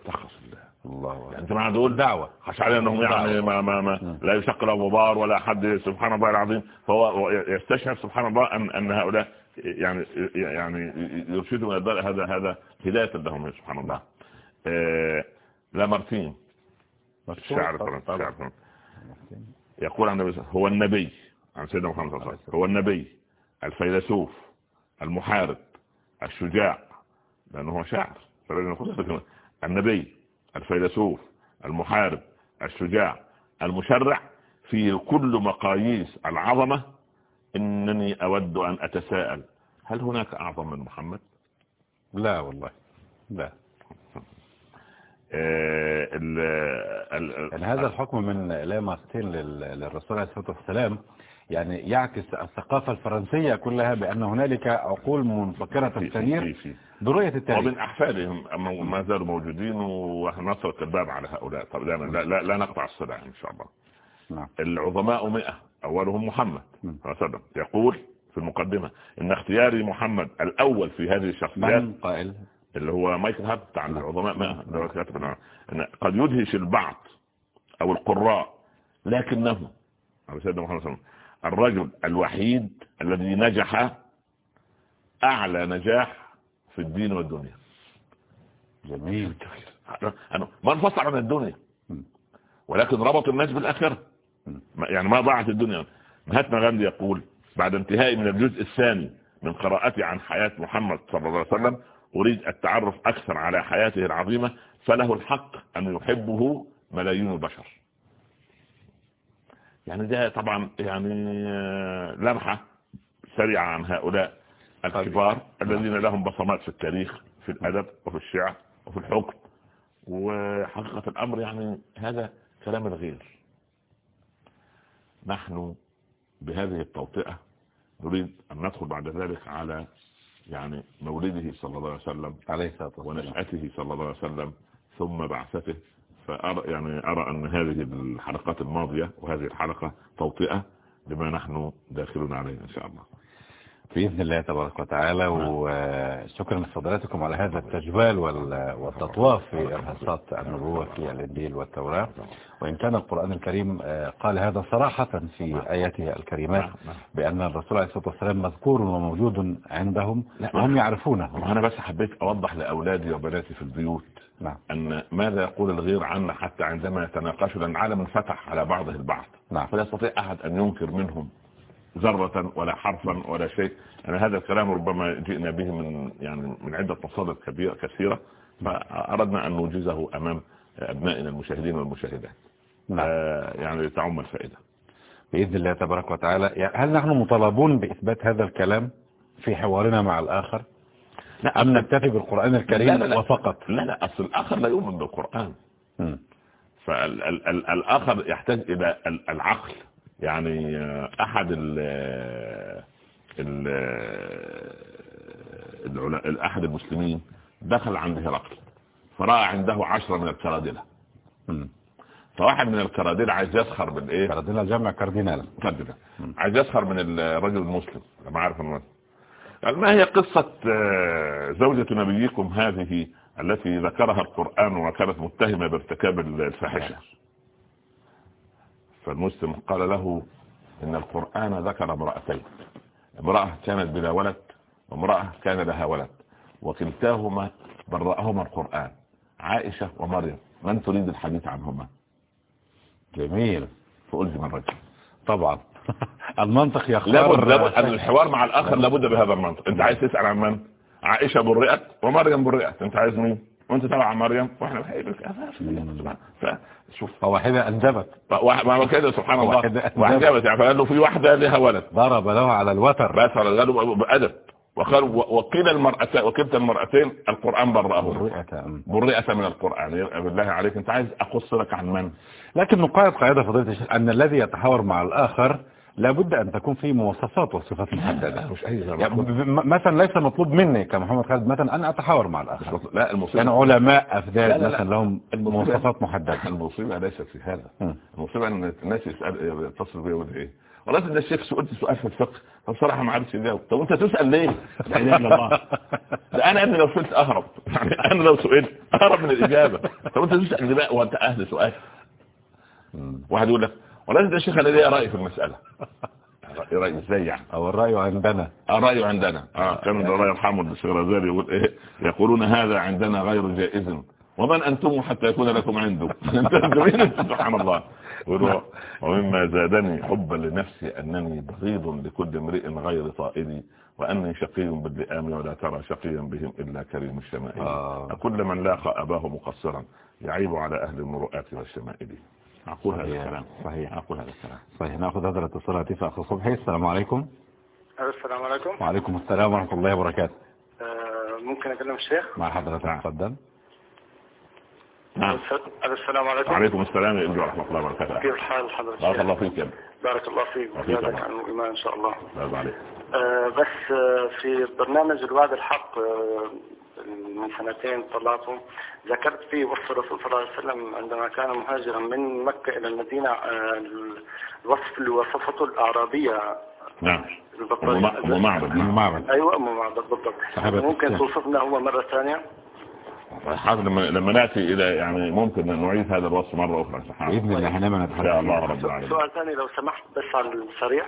تخص الله الله يعني. انت دول دعوة. خش علينا إنهم يعني ما ما ما لا يشق له غبار ولا حد. سبحان الله العظيم. فهو يستشعر سبحان الله ان أن هؤلاء يعني يعني يرشدهم إلى الدار. هذا هذا هداية لهم سبحان الله. آه لامارتين. الشاعر الفرنسي. يقول عن النبي هو النبي عن سيدنا محمد صلى الله عليه وسلم هو النبي الفيلسوف المحارب الشجاع لأنه هو شاعر النبي الفيلسوف المحارب الشجاع المشرع في كل مقاييس العظمة إنني أود أن أتساءل هل هناك أعظم من محمد؟ لا والله لا. ال- ال- يعني هذا الحكم من لا مارتين لل- للرسول عليه الصلاة والسلام يعني يعكس الثقافة الفرنسية كلها بأن هنالك عقول منفكرة التنير برؤية التاريخ. ومن أحفادهم أما ما زالوا موجودين ونصرة الباب على هؤلاء. طب لا, لا, لا, نقطع الصلة إن شاء الله. نعم. العظماء مئة أولهم محمد وسلم. يقول في المقدمة إن اختياري محمد الأول في هذه الشخصيات من قائل؟ اللي هو مايكل هارت بتاع العظماء إن قد يدهش البعض أو القراء لكنه على سيدنا محمد صلى الله عليه وسلم الرجل الوحيد الذي نجح أعلى نجاح في الدين والدنيا. جميل. أنا ما انفصل عن الدنيا. ولكن ربط الناس. ما- يعني ما ضاعت الدنيا. مهاتما غاندي يقول بعد انتهائي من الجزء الثاني من قراءتي عن حياة محمد صلى الله عليه وسلم أريد التعرف أكثر على حياته العظيمة فله الحق أن يحبه ملايين البشر. يعني ده طبعا يعني آه، لمحة سريعة عن هؤلاء الكبار الذين لهم بصمات في التاريخ في الأدب وفي الشعر وفي الحكم. وحقيقة الأمر يعني هذا كلام الغير. نحن بهذه التوطئة نريد أن ندخل بعد ذلك على يعني مولده صلى الله عليه وسلم عليه الصلاة والسلام. ونشأته صلى الله عليه وسلم ثم بعثته. فأرى يعني أرى أن هذه الحلقات الماضية وهذه الحلقة توطئة لما نحن داخلون عليه إن شاء الله. بإذن الله تبارك وتعالى وشكرا لفضلاتكم على هذا التجوال وال- والتطواف في إرهاصات النبوة في الإنجيل والتوراة. وإن كان القرآن الكريم آه، قال هذا صراحة في آياته الكريمات نعم، نعم. بأن الرسول عليه الصلاة والسلام مذكور وموجود عندهم وهم نعم. يعرفونه أنا بس حبيت أوضح لأولادي وبناتي في البيوت نعم. أن ماذا يقول الغير عنا حتى عندما يتناقشوا؟ لأن العالم انفتح على بعضه البعض. نعم. فلا يستطيع أحد أن ينكر منهم ذرة ولا حرفا ولا شيء. يعني هذا الكلام ربما جئنا به من يعني من عدة مصادر كبيرة كثيرة فأردنا أن نوجزه أمام أبنائنا المشاهدين والمشاهدات. نعم. آه، يعني تعم الفائدة. بإذن الله تبارك وتعالى. يعني هل نحن مطالبون بإثبات هذا الكلام في حوارنا مع الآخر؟ لا أم نكتفي بالقرآن الكريم لا لا لا. وفقط؟ لا لا أصل الآخر لا يؤمن بالقرآن. فالآخر يحتاج إلى ال- العقل. يعني أحد ال ال أحد المسلمين دخل عند هرقل فرأى عنده عشرة من الكرادلة. فواحد من الكرادلة عايز يسخر بالإيه كاردينال جمع كاردينال كرادلة عايز يسخر من الرجل المسلم. لما عارف المسلم قال ما هي قصة آه، زوجة نبيكم هذه التي ذكرها القرآن وكانت متهمة بارتكاب الفاحشة؟ فالمسلم قال له إن القرآن ذكر امرأتين. امرأة كانت بلا ولد وامرأة كان لها ولد. وكلتاهما برأهما القرآن. عائشة ومريم من تريد الحديث عنهما؟ جميل. فألزم الرجل طبعا. المنطق يختار لابد لابد أن الحوار مع الآخر لابد بهذا المنطق. أنت عايز تسأل عن من؟ عائشة برئت ومريم برئت. أنت عايز مين؟ وأنت تبع مريم وإحنا فشوف. فواحدة واحد ما هو كده سبحان الله. جابت يعني فقال له في واحدة لها ولد. ضرب له على الوتر. بس قالوا بأدب. وقال وقيل المرأتين وكلتا المرأتين القرآن برأه. برئة من القرآن. بالله عليك أنت عايز اقص لك عن من؟ لكن نقاط قاعدة فضيلة الشيخ أن الذي يتحاور مع الآخر لابد أن تكون فيه مواصفات وصفات محددة. مش أي يعني مثلا ليس مطلوب مني كمحمد خالد مثلا أن أتحاور مع الآخر. لا يعني المصيبة علماء أفداد لا، لا، لا. مثلا لهم مواصفات محددة. المصيبة ليست في هذا. المصيبة أن الناس يسأل يتصل بي يقول إيه؟ والله ده الشيخ سئلت سؤال في الفقه. فبصراحة ما عرفتش اجاوب طب أنت تسأل ليه؟ لا إله إلا الله. ده أنا ابني لو سئلت أهرب. يعني أنا لو سئلت أهرب من الإجابة. طب أنت تسأل ليه بقى؟ وأنت أهل سؤال. واحد يقول لك والله ده الشيخ أنا ليه رأي في المسألة. رأي إزاي يعني؟ أو الرأي عندنا. آه، رأي عندنا. آه كان الله يرحمه الشيخ الغزالي يقول إيه يقولون هذا عندنا غير جائز. ومن أنتم حتى يكون لكم عنده؟ سبحان الله. ومما زادني حبا لنفسي أنني بغيض لكل امرئ غير طائري وأني شقي باللئام ولا ترى شقيا بهم إلا كريم الشمائل. آه. كل من لاقى أباه مقصرا يعيب على أهل المروءات والشمائل. أقول هذا صحيح. الكلام. صحيح. أقول هذا الكلام. صحيح. نأخذ هذا الاتصال هاتف أخو صبحي. السلام عليكم. السلام عليكم. وعليكم السلام ورحمة الله وبركاته. آه، ممكن أكلم الشيخ؟ مع حضرتك تفضل نعم. السلام عليكم. وعليكم السلام ورحمة الله وبركاته. كيف الحال حضرتك بارك الله فيك. بارك الله فيك. وزادك. عن الإيمان إن شاء الله. الله عليك. آه، بس آه، في برنامج الوعد الحق آه، من سنتين طلعته ذكرت فيه وصف الرسول صلى الله عليه وسلم عندما كان مهاجرا من مكة إلى المدينة آه، الوصف اللي وصفته الأعرابية. نعم. معبد. معبد. أيوة معبد بالضبط. ممكن. توصفنا هو مرة ثانية؟ حاضر لما لما نأتي إلى يعني ممكن أن نعيد هذا الوصف مرة أخرى سبحان بإذن الله إن نتحدث الله رب العالمين. سؤال ثاني لو سمحت بس على السريع.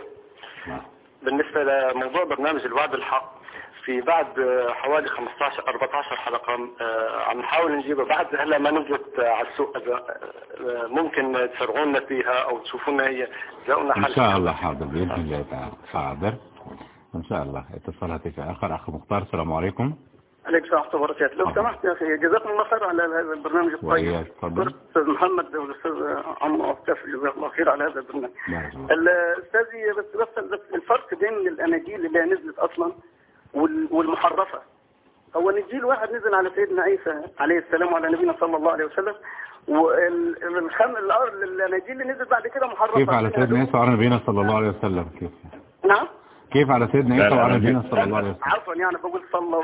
نعم. بالنسبة لموضوع برنامج الوعد الحق في بعد حوالي 15 14 حلقة آه، عم نحاول نجيبها بعد هلا ما نزلت على السوق إذا، آه، ممكن تفرغونا فيها أو تشوفونا هي تلاقونا إن حل شاء الله حاضر بإذن الله تعالى. حاضر. إن شاء الله. اتصال هاتف آخر. أخ مختار السلام عليكم. عليك السلام ورحمة الله وبركاته. لو سمحت يا أخي جزاكم الله خير على هذا البرنامج الطيب. أستاذ محمد والأستاذ عمرو عطاف جزاك الله خير على هذا البرنامج. الأستاذي بس بس الفرق بين الأناجيل اللي هي نزلت أصلا والمحرفة. هو نجيل واحد نزل على سيدنا عيسى عليه السلام وعلى نبينا صلى الله عليه وسلم والخم الأناجيل اللي نزلت بعد كده محرفة. كيف على سيدنا عيسى وعلى نبينا صلى الله عليه وسلم؟ كيف؟ نعم. كيف على سيدنا عيسى وعلى نبينا صلى الله عليه وسلم؟ عفوا يعني بقول صلى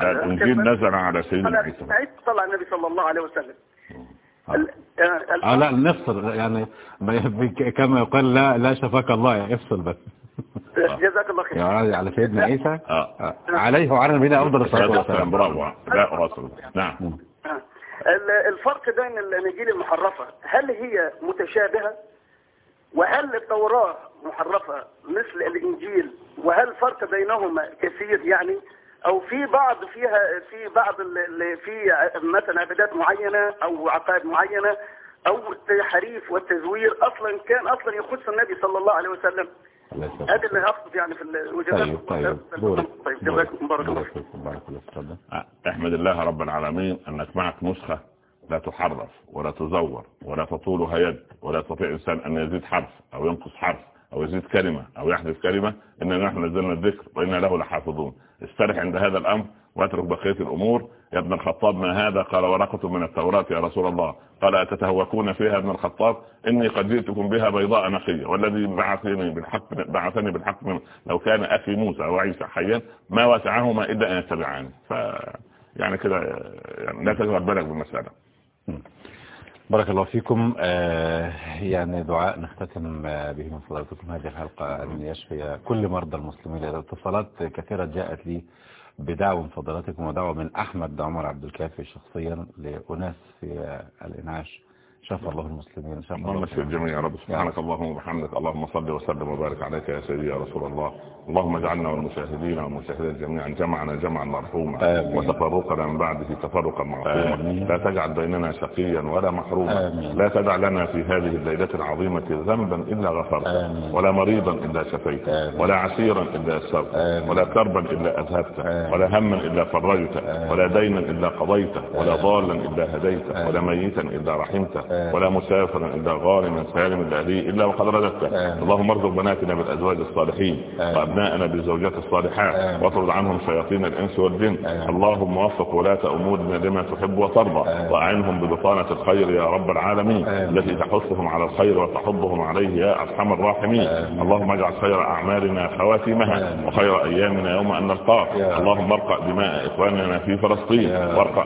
لا، الانجيل نزل على سيدنا على عيسى. عيسى صلى على النبي صلى الله عليه وسلم. ال- آه، آه لا نفصل يعني كما يقال لا لا شفاك الله يعني افصل بس. جزاك الله خير. على سيدنا عيسى. آه. آه، عليه وعلى نبينا أفضل الصلاة الصلاة والسلام. برافو. لا راسل نعم. آه. ال- الفرق بين الاناجيل المحرفة هل هي متشابهة؟ وهل التوراة محرفة مثل الإنجيل؟ وهل فرق بينهما كثير يعني؟ أو في بعض فيها في بعض اللي في مثلا عبادات معينة أو عقائد معينة أو التحريف والتزوير أصلا كان أصلا يخص النبي صلى الله عليه وسلم. هذا اللي اقصد يعني في الوجهات طيب طيب بورك طيب جزاكم بارك الله. فيكم بارك الله الله رب العالمين انك معك نسخة لا تحرف ولا تزور ولا تطولها يد ولا يستطيع إنسان أن يزيد حرف أو ينقص حرف أو يزيد كلمة أو يحذف كلمة. إننا نحن نزلنا الذكر وإنا له لحافظون. استرح عند هذا الأمر واترك بقية الأمور. يا ابن الخطاب ما هذا؟ قال ورقة من التوراة يا رسول الله. قال أتتهوكون فيها ابن الخطاب؟ إني قد جئتكم بها بيضاء نقية والذي بعثني بالحق بعثني بالحق من لو كان أخي موسى وعيسى حيا ما وسعهما إلا أن يتبعاني. ف يعني كده يعني لا تشغل بالك بالمسألة. بارك الله فيكم. آه، يعني دعاء نختتم آه، به من فضلاتكم. هذه الحلقة أن يشفي كل مرضى المسلمين. اتصالات كثيرة جاءت لي بدعوة من فضلاتكم ودعوة من أحمد عمر عبد الكافي شخصيا لأناس في الإنعاش. شفى الله المسلمين شفى اللهم اشف الجميع يا رب سبحانك اللهم وبحمدك اللهم صل وسلم وبارك عليك يا سيدي يا رسول الله اللهم اجعلنا والمشاهدين والمشاهدات جميعا جمعنا جمعا مرحوما. وتفرقنا من بعده تفرقا معصوما. لا تجعل بيننا شقيا ولا محروما. لا تدع لنا في هذه الليلة العظيمة ذنبا إلا آمين. ولا مريضا إلا آمين. ولا عسيرا إلا آمين. ولا كربا إلا أذهبته آمين. ولا هما إلا فرجته ولا دينا إلا قضيته ولا. ضالا إلا هديته ولا ميتا إلا رحمته. ولا مسافرا إلا غارما سالما إلا إلا وقد رددته. اللهم ارزق بناتنا بالأزواج الصالحين. وأبناءنا بالزوجات الصالحات. واطرد عنهم شياطين الإنس والجن. اللهم وفق ولاة أمورنا لما تحب وترضى. وأعنهم ببطانة الخير يا رب العالمين. التي تحثهم على الخير وتحضهم عليه يا أرحم الراحمين. اللهم اجعل خير أعمالنا خواتمها آمين. وخير أيامنا يوم أن نلقاك. اللهم ارقى دماء إخواننا في فلسطين. وارقى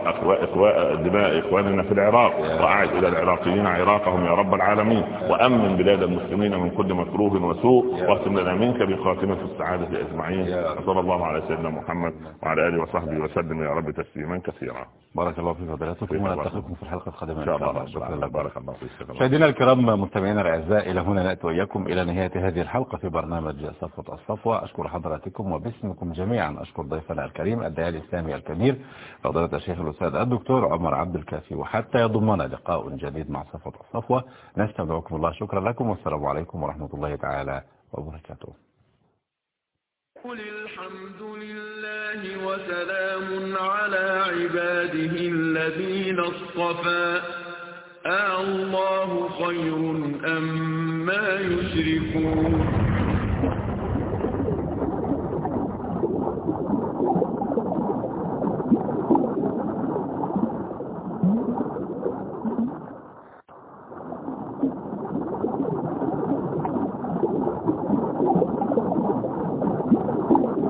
دماء إخواننا في العراق. وأعد إلى العراقيين عراقهم يا رب العالمين. وأمن بلاد المسلمين من كل مكروه وسوء. واختم لنا منك بخاتمة السعادة أجمعين. صلى الله على سيدنا محمد وعلى آله وصحبه وسلم يا رب تسليما كثيرا. بارك الله في فضلاتكم. ونلتقيكم في الحلقة القادمة إن شاء الله. شكرا لكم. بارك الله فيك. مشاهدينا الكرام مستمعينا الأعزاء إلى هنا نأتي وإياكم إلى نهاية هذه الحلقة في برنامج صفوة الصفوة. أشكر حضراتكم وباسمكم جميعا. أشكر ضيفنا الكريم الداعي الإسلامي الكبير فضيلة الشيخ الأستاذ الدكتور عمر عبد الكافي وحتى يضمنا لقاء جديد مع صفوة الصفوة. نستودعكم الله شكرا لكم والسلام عليكم ورحمة الله تعالى وبركاته. قل الحمد لله وسلام على عباده الذين اصطفى. الله خير أم ما يشركون.